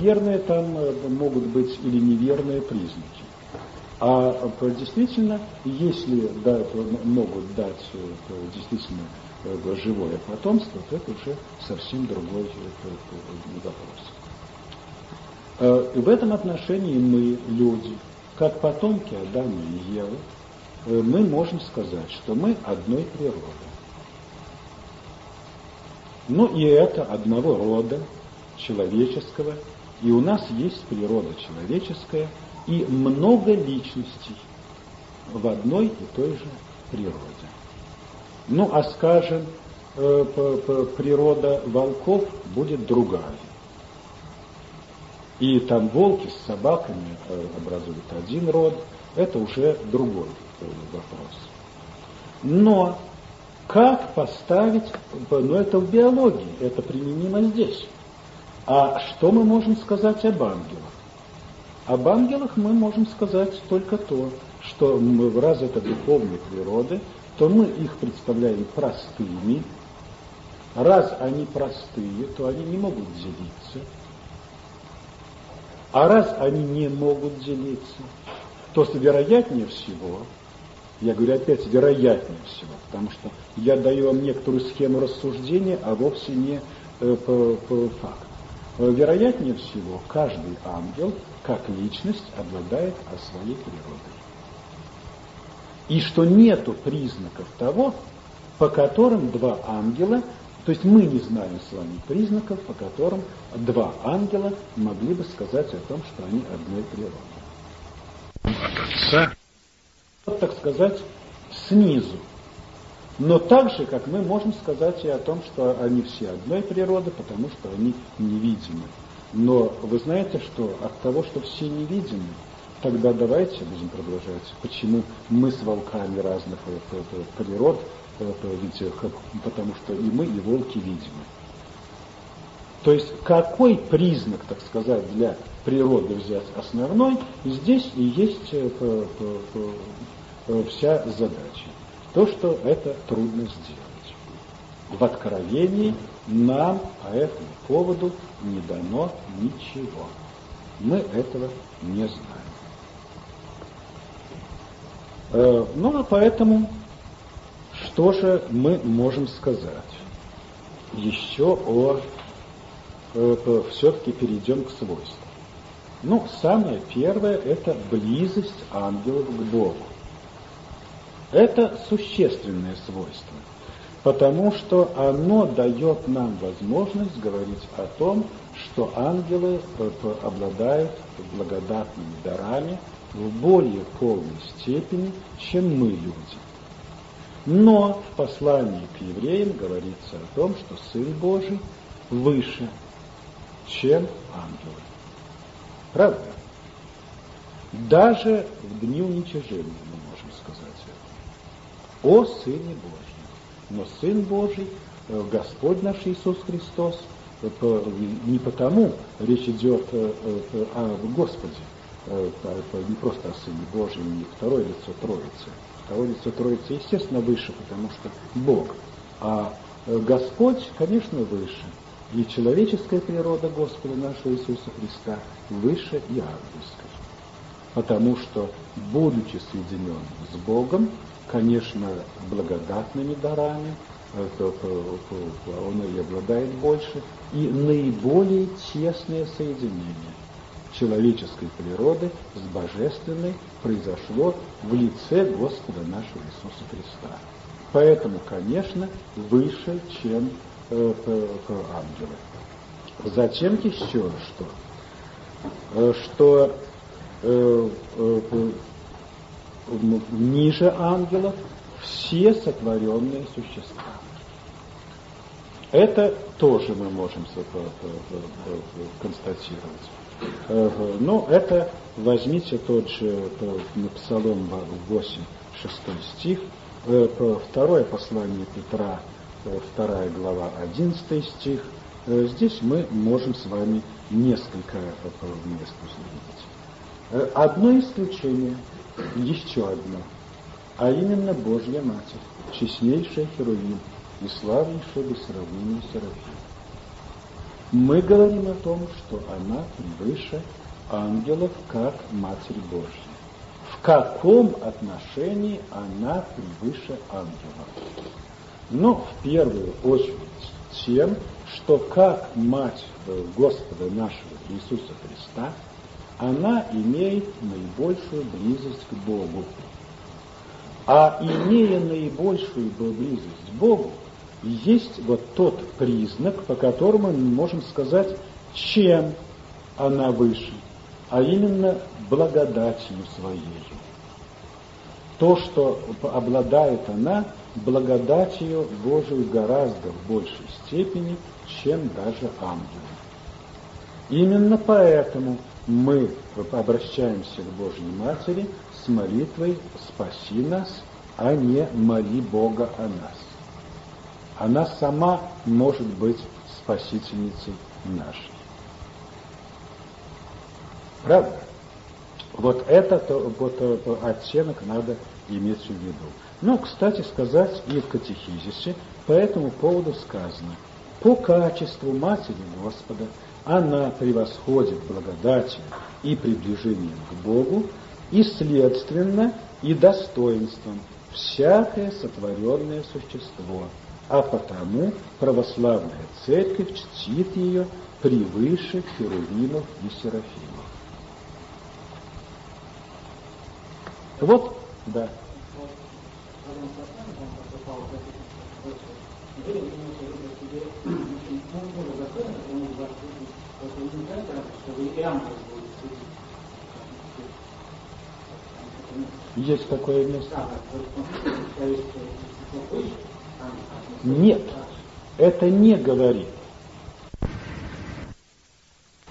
верные там могут быть или неверные признаки. А действительно, если да, могут дать э, действительно э, живое потомство, то это уже совсем другой э, вопрос. В этом отношении мы, люди, как потомки Адама и Евы, мы можем сказать, что мы одной природы. Ну и это одного рода, человеческого, и у нас есть природа человеческая – и много личностей в одной и той же природе. Ну, а скажем, э, природа волков будет другая. И там волки с собаками э, образуют один род, это уже другой э, вопрос. Но как поставить, ну это в биологии, это применимо здесь. А что мы можем сказать об ангелах? Об ангелах мы можем сказать только то, что мы, раз это духовной природы, то мы их представляем простыми. Раз они простые, то они не могут делиться. А раз они не могут делиться, то вероятнее всего, я говорю опять вероятнее всего, потому что я даю вам некоторую схему рассуждения, а вовсе не э, по, по факт. Вероятнее всего, каждый ангел, как личность, обладает своей природой. И что нету признаков того, по которым два ангела то есть мы не знаем с вами признаков, по которым два ангела могли бы сказать о том, что они одной природы. От Отца? Так сказать, снизу. Но так же, как мы можем сказать и о том, что они все одной природы, потому что они невидимы. Но вы знаете, что от того, что все невидимы, тогда давайте будем продолжать. Почему мы с волками разных природ ведь, потому что и мы, и волки видимы. То есть какой признак, так сказать, для природы взять основной, здесь и есть э, вся задача. То, что это трудно сделать. В откровении нам по этому поводу не дано ничего. Мы этого не знаем. Э, ну, а поэтому что же мы можем сказать? Еще о... Э, все-таки перейдем к свойствам. Ну, самое первое – это близость ангелов к Богу. Это существенное свойство, потому что оно дает нам возможность говорить о том, что ангелы обладают благодатными дарами в более полной степени, чем мы, люди. Но в послании к евреям говорится о том, что Сын Божий выше, чем ангелы. Правда? Даже в дни уничижения мы можем сказать это. О Сыне Божьем. Но Сын Божий, э, Господь наш Иисус Христос, не потому речь идет э, э, о Господе, не просто о Сыне Божьем, не второе лицо Троицы, Второе лицо Троицы, естественно, выше, потому что Бог. А э, Господь, конечно, выше. И человеческая природа Господа нашего Иисуса Христа выше и ангельской. Потому что, будучи соединен с Богом, конечно, благодатными дарами, э, он и обладает больше, и наиболее тесное соединение человеческой природы с божественной произошло в лице Господа нашего Иисуса Христа. Поэтому, конечно, выше, чем э, ангелы. Затем еще что? Э, что ниже ангелов все сотворенные существа. Это тоже мы можем констатировать. Ну, это возьмите тот же Псалом 8, 6 стих, э, второе послание Петра, э, вторая глава, 11 стих. Э, здесь мы можем с вами несколько мест увидеть. Одно исключение, еще одно, а именно Божья Матерь, честнейшая Херувим и славнейшая без сравнения Серафим мы говорим о том, что она выше ангелов, как Матерь Божья. В каком отношении она превыше ангелов? Ну, в первую очередь тем, что как Мать Господа нашего Иисуса Христа, она имеет наибольшую близость к Богу. А имея наибольшую близость к Богу, есть вот тот признак, по которому мы можем сказать, чем она выше, а именно благодатью своей. То, что обладает она благодатью Божию гораздо в большей степени, чем даже ангелы. Именно поэтому мы обращаемся к Божьей Матери с молитвой «Спаси нас», а не «Моли Бога о нас» она сама может быть спасительницей нашей. Правда? Вот этот вот, оттенок надо иметь в виду. Ну, кстати сказать, и в катехизисе по этому поводу сказано, по качеству Матери Господа она превосходит благодатью и приближением к Богу, и следственно и достоинством всякое сотворенное существо, а потому православная церковь чтит ее превыше херувимов и серафимов. Вот, да. Есть такое место? Нет, это не говорит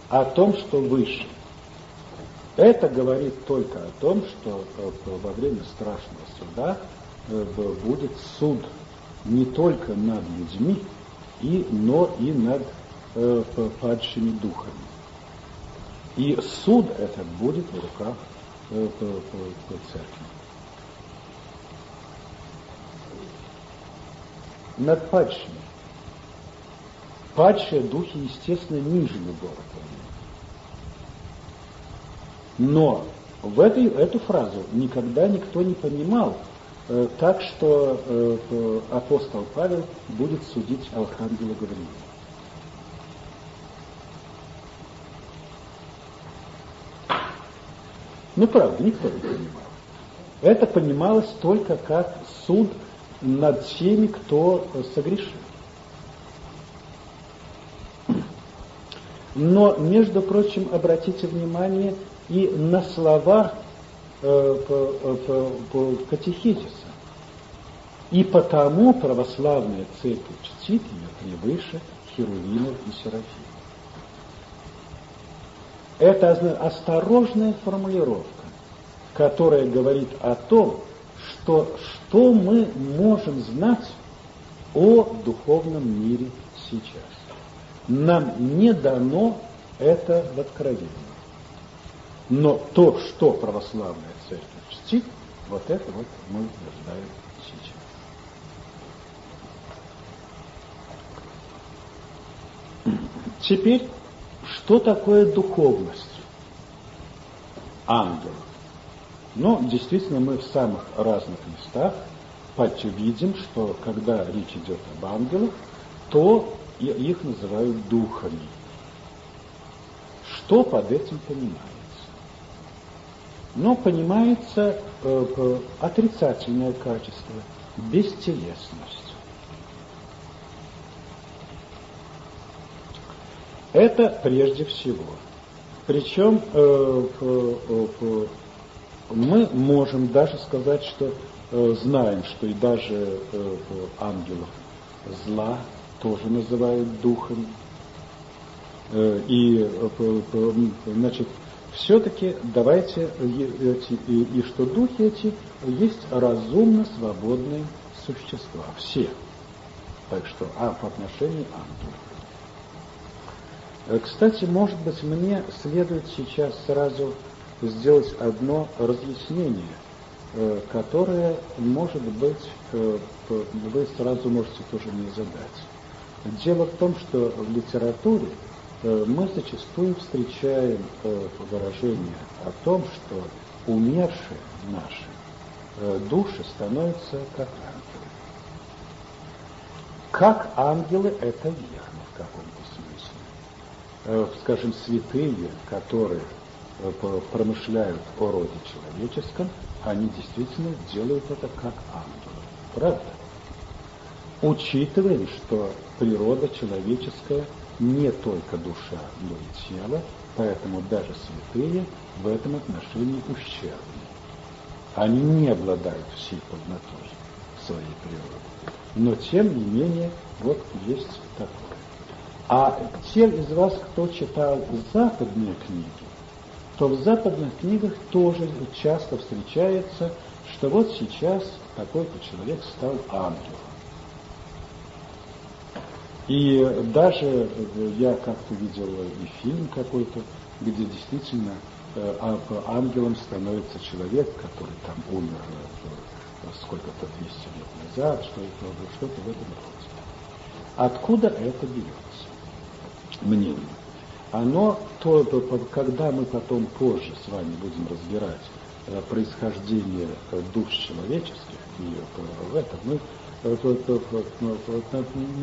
о том, что выше. Это говорит только о том, что э, во время страшного суда э, будет суд не только над людьми, и, но и над э, падшими духами. И суд этот будет в руках э, церкви. Над падшими. Падшие духи, естественно, ниже любого Но в этой, эту фразу никогда никто не понимал э, так, что э, апостол Павел будет судить Архангела Гавриила. Ну, правда, никто не понимал. Это понималось только как суд над теми, кто согрешил. Но, между прочим, обратите внимание и на слова э, по катехизиса. И потому православная церковь чтит ее превыше херувимов и серафимов. Это осторожная формулировка, которая говорит о том, что, что мы можем знать о духовном мире сейчас. Нам не дано это в откровении. Но то, что православная церковь чтит, вот это вот мы утверждаем сейчас. Теперь что такое духовность ангелов? Но ну, действительно мы в самых разных местах видим, что когда речь идет об ангелах, то их называют духами. Что под этим понимается? Но понимается э, отрицательное качество, бестелесность. Это прежде всего. Причем э, э, мы можем даже сказать, что э, знаем, что и даже э, ангелов зла тоже называют духами. Э, и, э, значит, все-таки давайте, эти, и, и что духи эти есть разумно свободные существа, все. Так что, а по отношению ангелов. Э, кстати, может быть, мне следует сейчас сразу сделать одно разъяснение, э, которое, может быть, э, вы сразу можете тоже мне задать. Дело в том, что в литературе мы зачастую встречаем выражение о том, что умершие наши души становятся как ангелы. Как ангелы это Э, скажем, святые, которые э, промышляют о роде человеческом, они действительно делают это как ангелы. Правда? Учитываем, что природа человеческая не только душа, но и тело, поэтому даже святые в этом отношении ущербны. Они не обладают всей полнотой своей природы. Но тем не менее, вот есть. А те из вас, кто читал западные книги, то в западных книгах тоже часто встречается, что вот сейчас такой-то человек стал ангелом. И даже я как-то видел и фильм какой-то, где действительно а ангелом становится человек, который там умер сколько-то 200 лет назад, что-то что в этом роде. Откуда это берется? Мнение. Оно, то, когда мы потом позже с вами будем разбирать э, происхождение э, душ человеческих, и в этом мы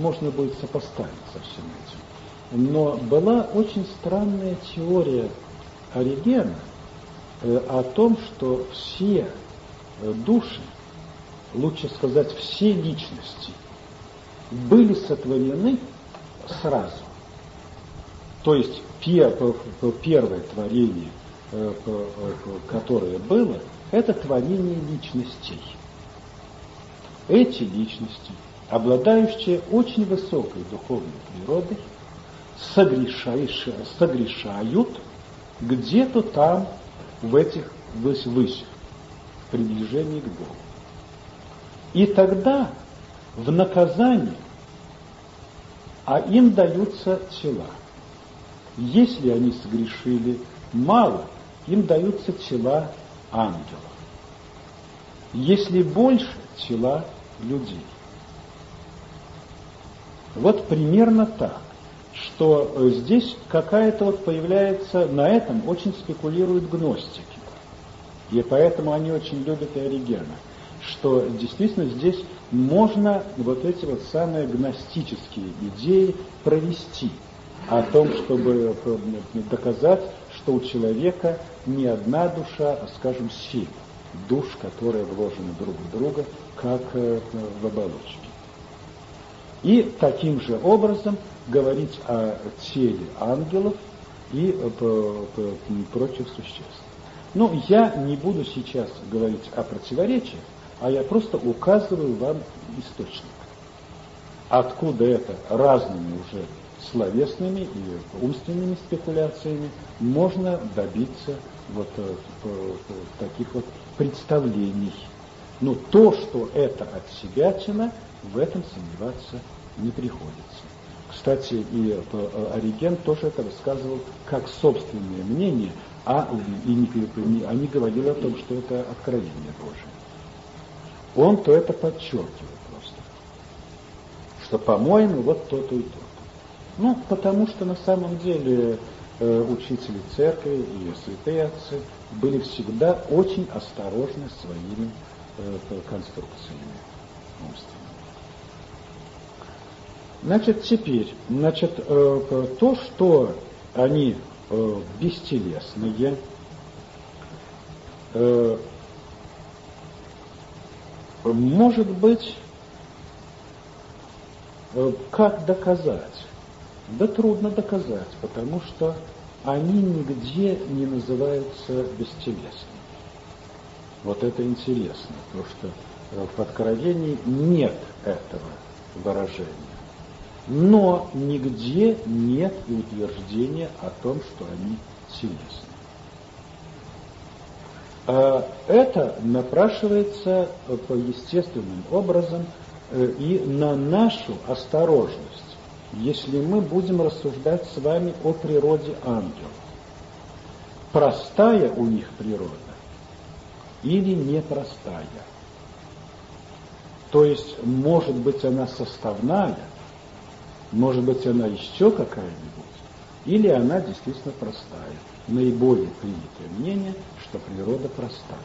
можно будет сопоставить со всем этим. Но была очень странная теория Оригена э, о том, что все души, лучше сказать, все личности, были сотворены сразу. То есть первое творение, э, которое было, это творение личностей. Эти личности, обладающие очень высокой духовной природой, согрешают где-то там, в этих высях, в приближении к Богу. И тогда в наказание, а им даются тела. Если они согрешили мало, им даются тела ангелов. Если больше, тела людей. Вот примерно так, что э, здесь какая-то вот появляется, на этом очень спекулируют гностики. И поэтому они очень любят и Оригена что действительно здесь можно вот эти вот самые гностические идеи провести о том, чтобы э, доказать, что у человека не одна душа, а, скажем, семь душ, которые вложены друг в друга, как э, в оболочке. И таким же образом говорить о теле ангелов и э, прочих существ. Но ну, я не буду сейчас говорить о противоречиях, а я просто указываю вам источник. Откуда это разными уже словесными и умственными спекуляциями можно добиться вот э, таких вот представлений. Но то, что это от себя тина, в этом сомневаться не приходится. Кстати, и э, Ориген тоже это высказывал как собственное мнение, а и не, а не говорил о том, что это откровение Божие он то это подчеркивает просто. Что, по-моему, вот то-то и то-то. Ну, потому что на самом деле э, учители церкви и святые отцы были всегда очень осторожны своими э, конструкциями умственными. Значит, теперь, значит, э, то, что они э, бестелесные, э, может быть, э, как доказать? Да трудно доказать, потому что они нигде не называются бестелесными. Вот это интересно, потому что э, в Откровении нет этого выражения. Но нигде нет и утверждения о том, что они телесны. А это напрашивается по естественным образом э, и на нашу осторожность, если мы будем рассуждать с вами о природе ангелов. Простая у них природа или непростая? То есть, может быть, она составная, может быть, она еще какая-нибудь, или она действительно простая. Наиболее принятое мнение – что природа простая.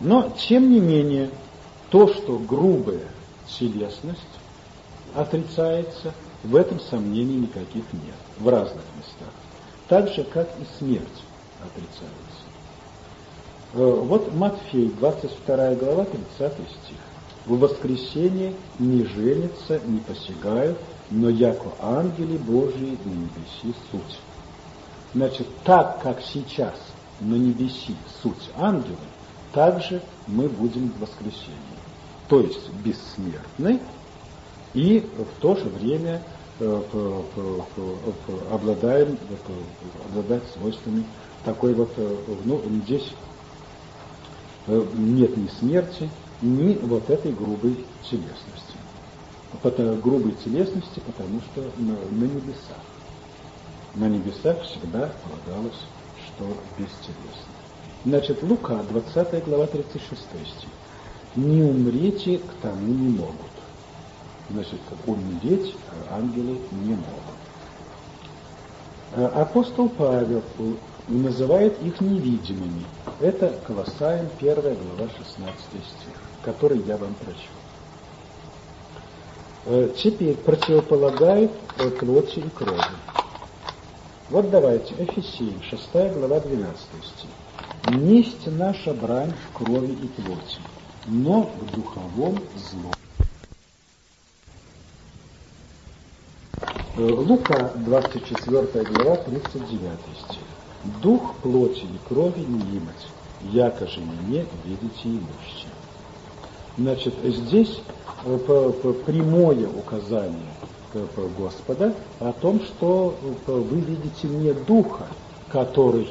Но, тем не менее, то, что грубая телесность отрицается, в этом сомнений никаких нет, в разных местах. Так же, как и смерть отрицается. Э, вот Матфей, 22 глава, 30 стих. В воскресенье не женятся, не посягают, но яко ангели Божии на небеси суть. Значит, так как сейчас на небеси суть ангелы, так же мы будем в воскресенье. То есть бессмертны и в то же время э, обладаем, обладать свойствами такой вот, э, ну, здесь э, нет ни смерти, ни вот этой грубой телесности. Грубой телесности, потому что на, на небесах. На небесах всегда полагалось, что бестелесно. Значит, Лука, 20 глава, 36 стих. «Не умрете, к тому не могут». Значит, умереть ангелы не могут. Э, апостол Павел называет их невидимыми. Это Колоссаем 1 глава 16 стих, который я вам прочел. Э, теперь противополагает плоти и крови. Вот давайте, Эфесиим, 6 глава, 12 стих. «Несть наша брань в крови и плоти, но в духовом зло». Э, Лука, 24 глава, 39 стих. «Дух плоти и крови не имать, яко же мне видите имущие». Значит, здесь э, прямое указание Господа о том, что э, вы видите не Духа, который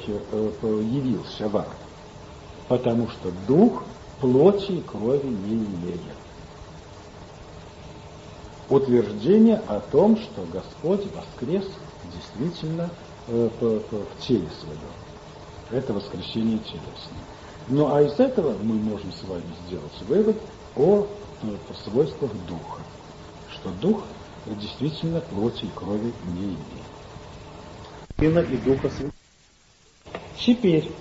явился вам, потому что Дух плоти и крови не имеет утверждение о том, что Господь воскрес действительно э, в теле своем. Это воскресение телесное. Ну а из этого мы можем с вами сделать вывод о, э, свойствах Духа, что Дух действительно плоти и крови не имеет. Сына и Духа Святого. Теперь,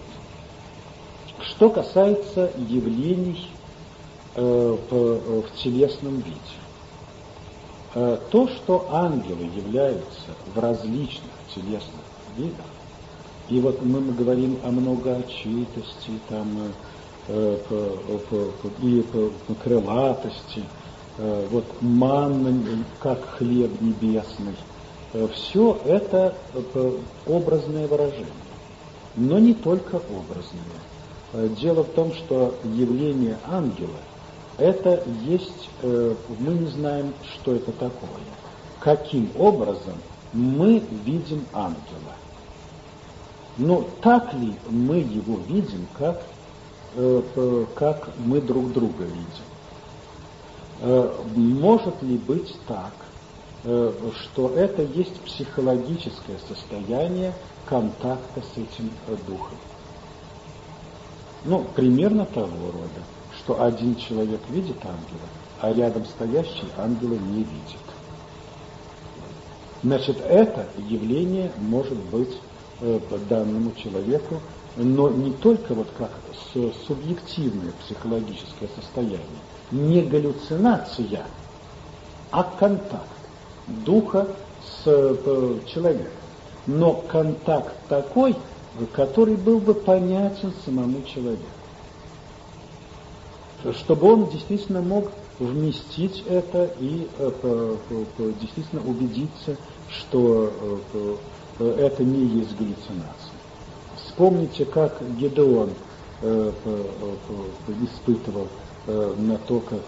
что касается явлений э, в, в телесном виде. Э, то, что ангелы являются в различных телесных видах, и вот мы, говорим о многоочитости, там, э, и по крылатости, э, вот манна, как хлеб небесный, все это образное выражение. Но не только образное. Дело в том, что явление ангела – это есть, э, мы не знаем, что это такое. Каким образом мы видим ангела? Но так ли мы его видим, как, э, как мы друг друга видим? Э, может ли быть так, что это есть психологическое состояние контакта с этим духом? Ну, примерно того рода что один человек видит ангела, а рядом стоящий ангела не видит. Значит, это явление может быть э, данному человеку, но не только вот как субъективное психологическое состояние, не галлюцинация, а контакт духа с э, человеком. Но контакт такой, который был бы понятен самому человеку чтобы он действительно мог вместить это и э, действительно убедиться, что э, это не есть галлюцинация. Вспомните, как Гедеон э, испытывал на то, как,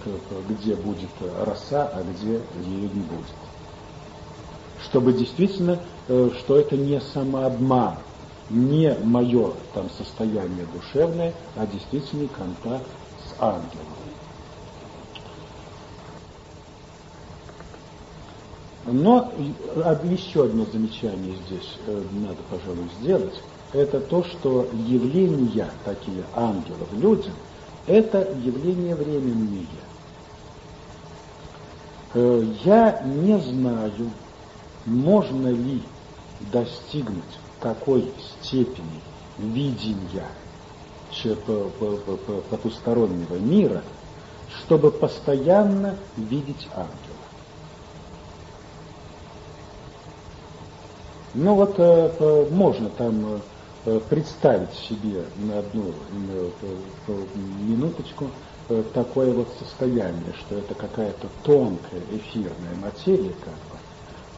где будет роса, а где ее не будет. Чтобы действительно, что это не самообман, не мое там состояние душевное, а действительный контакт ангелом. Но еще одно замечание здесь э, надо, пожалуй, сделать. Это то, что явления такие ангелов людям, это явления временные. Э, я не знаю, можно ли достигнуть такой степени видения потустороннего мира, чтобы постоянно видеть ангела. Ну вот э, можно там э, представить себе на одну минуточку э, такое вот состояние, что это какая-то тонкая эфирная материя как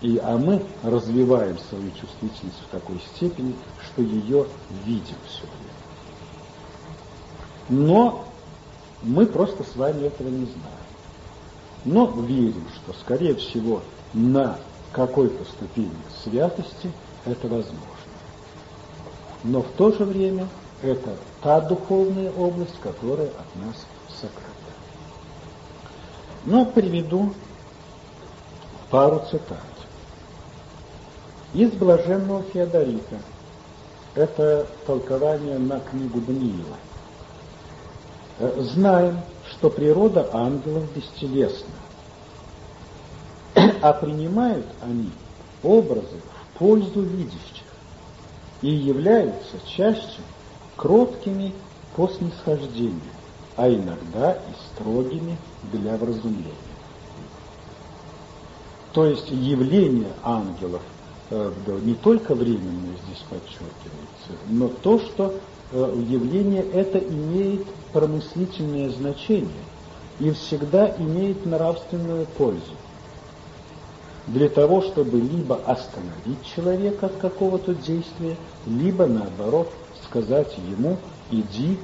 и, а мы развиваем свою чувствительность в такой степени, что ее видим все время. Но мы просто с вами этого не знаем. Но верим, что, скорее всего, на какой-то ступени святости это возможно. Но в то же время это та духовная область, которая от нас сокрыта. Но приведу пару цитат. Из блаженного Феодорита. Это толкование на книгу Даниила. Э, знаем, что природа ангелов бестелесна, а принимают они образы в пользу видящих и являются чаще кроткими по снисхождению, а иногда и строгими для вразумления. То есть явление ангелов не только временное здесь подчеркивается, но то, что э, явление это имеет промыслительное значение и всегда имеет нравственную пользу для того, чтобы либо остановить человека от какого-то действия, либо наоборот сказать ему иди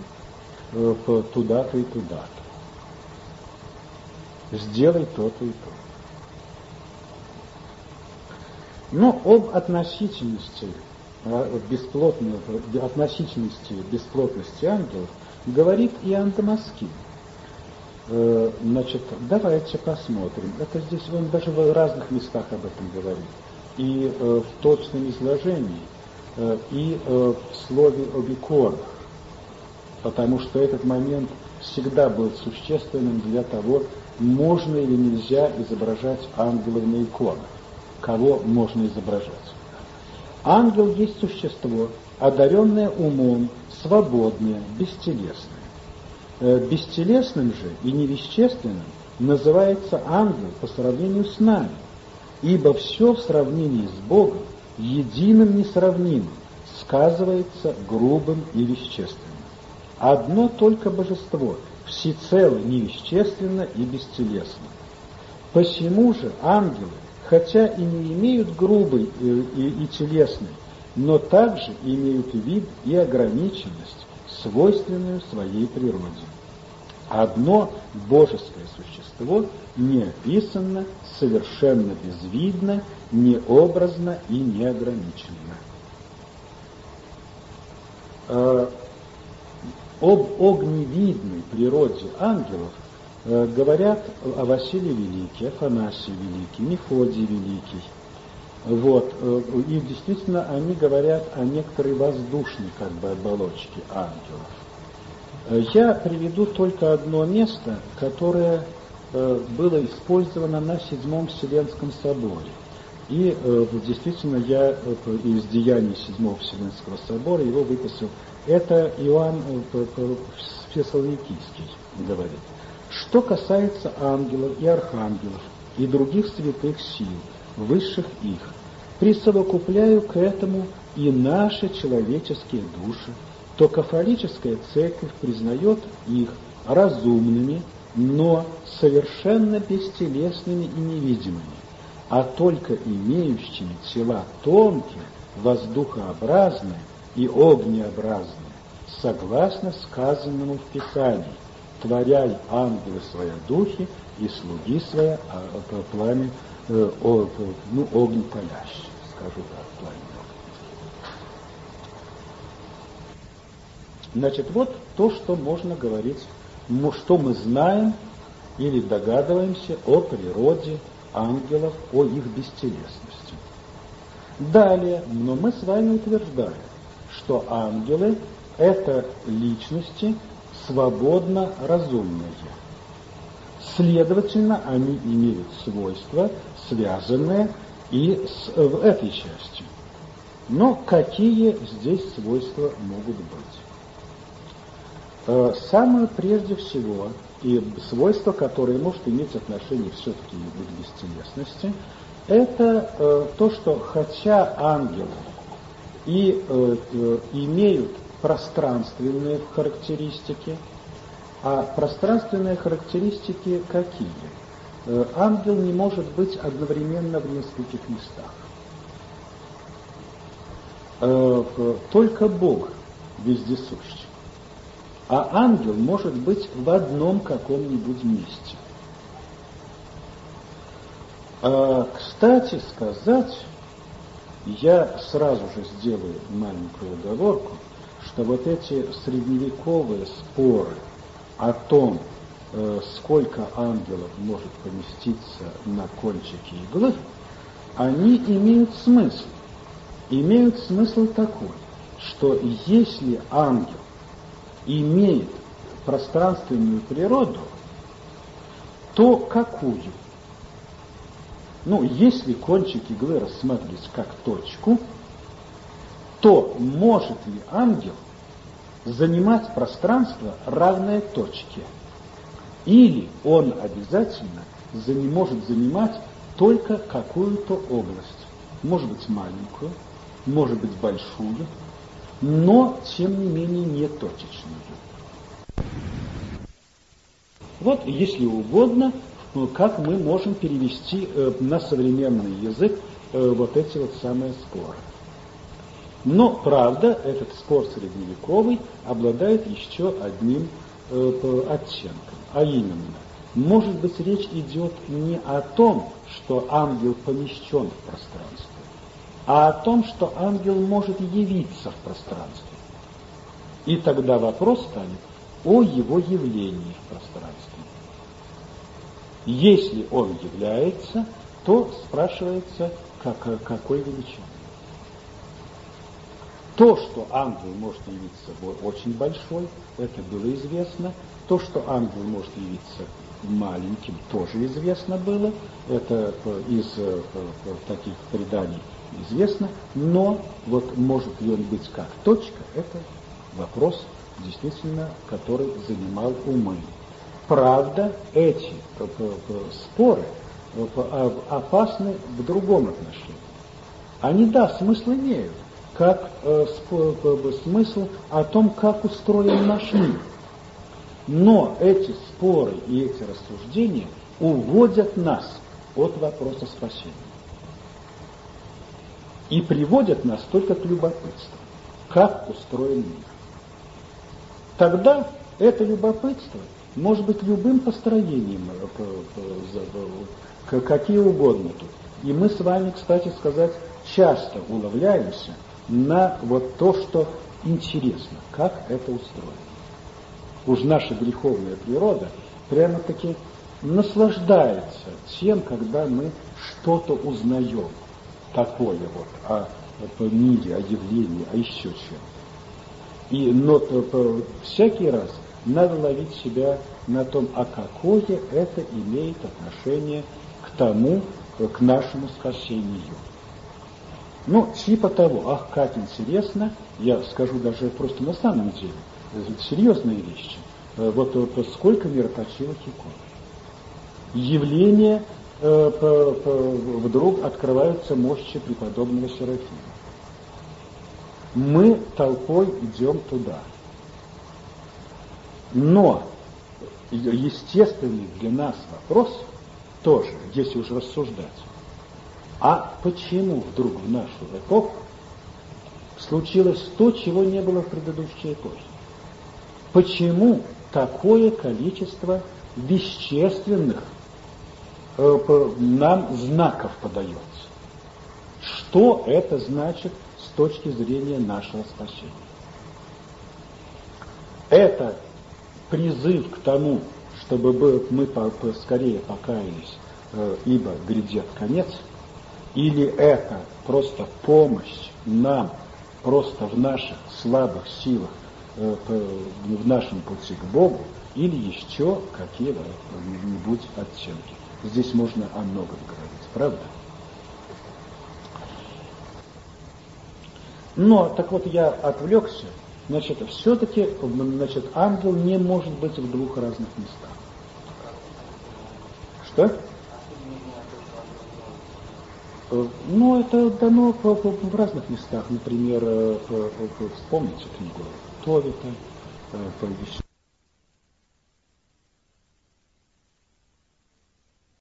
э, туда-то и туда-то. Сделай то-то и то. Но об относительности э, бесплотного, относительности бесплотности ангелов говорит Иоанн Дамаскин. Э, значит, давайте посмотрим. Это здесь он даже в разных местах об этом говорит. И э, в точном изложении, э, и в слове об иконах. Потому что этот момент всегда был существенным для того, можно или нельзя изображать ангелов на иконах. Кого можно изображать. Ангел есть существо, одаренное умом, свободное, бестелесное. Э, бестелесным же и невещественным называется ангел по сравнению с нами, ибо все в сравнении с Богом единым несравнимым сказывается грубым и вещественным. Одно только божество всецело невещественно и бестелесно. Посему же ангелы, хотя и не имеют грубый и, э, и, и телесный, но также имеют вид и ограниченность, свойственную своей природе. Одно божеское существо не описано, совершенно безвидно, необразно и неограниченно. Э, об огневидной природе ангелов говорят о Василии Великий, Афанасий Великий, Мефодий Великий. Вот. Э, и действительно они говорят о некоторой воздушной как бы оболочке ангелов. Э, я приведу только одно место, которое э, было использовано на Седьмом Вселенском соборе. И действительно я из деяний Седьмого Вселенского собора его выписал. Это Иоанн Фессалоникийский говорит. Что касается ангелов и архангелов и других святых сил, высших их, присовокупляю к этому и наши человеческие души, то кафолическая церковь признает их разумными, но совершенно бестелесными и невидимыми, а только имеющими тела тонкие, воздухообразные и огнеобразные, согласно сказанному в Писании, творяй ангелы свои духи и слуги свои а, пламя э, о, ну, огонь палящий, скажу так, пламя. Значит, вот то, что можно говорить, что мы знаем или догадываемся о природе ангелов, о их бестелесности. Далее, но мы с вами утверждаем, что ангелы – это личности свободно разумные. Следовательно, они имеют свойства, связанные и с в этой частью. Но какие здесь свойства могут быть? Э, самое прежде всего, и свойство, которое может иметь отношение все-таки к бестелесности, это э, то, что хотя ангелы и э, имеют пространственные характеристики, а пространственные характеристики какие? Э, ангел не может быть одновременно в нескольких местах. Э, только Бог вездесущ. А ангел может быть в одном каком-нибудь месте. А, кстати сказать, я сразу же сделаю маленькую оговорку, что вот эти средневековые споры о том, э, сколько ангелов может поместиться на кончике иглы, они имеют смысл, имеют смысл такой, что если ангел имеет пространственную природу, то какую? Ну, если кончик иглы рассматривать как точку, то может ли ангел занимать пространство, равное точке? Или он обязательно не может занимать только какую-то область? Может быть маленькую, может быть большую, но тем не менее не точечную. Вот, если угодно, ну, как мы можем перевести э, на современный язык э, вот эти вот самые споры. Но, правда, этот спор средневековый обладает еще одним э, оттенком, а именно, может быть, речь идет не о том, что ангел помещен в пространстве, а о том, что ангел может явиться в пространстве. И тогда вопрос станет о его явлении в пространстве. Если он является, то спрашивается, как, какой величины. То, что ангел может явиться очень большой, это было известно. То, что ангел может явиться маленьким, тоже известно было. Это из э, таких преданий известно. Но вот может ли он быть как точка, это вопрос действительно, который занимал умы. Правда, эти споры опасны в другом отношении. Они, да, смысл имеют, как э, смысл о том, как устроен наш мир. Но эти споры и эти рассуждения уводят нас от вопроса спасения. И приводят нас только к любопытству, как устроен мир. Тогда это любопытство может быть любым построением, э, какие угодно тут. И мы с вами, кстати сказать, часто уловляемся на вот то, что интересно, как это устроено. Уж наша греховная природа прямо-таки наслаждается тем, когда мы что-то узнаем такое вот о, о мире, о явлении, о еще чем. И, но то, всякий раз надо ловить себя на том, а какое это имеет отношение к тому, к нашему спасению. Ну, типа того, ах, как интересно, я скажу даже просто на самом деле, серьезные вещи. Э, вот, вот сколько мироточивых икон. Явление э, по, по, вдруг открываются мощи преподобного Серафима. Мы толпой идем туда – но естественный для нас вопрос тоже, если уж рассуждать, а почему вдруг в нашу эпоху случилось то, чего не было в предыдущей эпохе? Почему такое количество вещественных э, нам знаков подается? Что это значит с точки зрения нашего спасения? Это призыв к тому, чтобы мы скорее покаялись, э, ибо грядет конец, или это просто помощь нам, просто в наших слабых силах, э, в нашем пути к Богу, или еще какие-нибудь оттенки. Здесь можно о многом говорить, правда? Но, так вот, я отвлекся, Значит, все-таки значит, ангел не может быть в двух разных местах. Что? Э, ну, это дано в разных местах. Например, э, по, по, вспомните книгу Товита, по,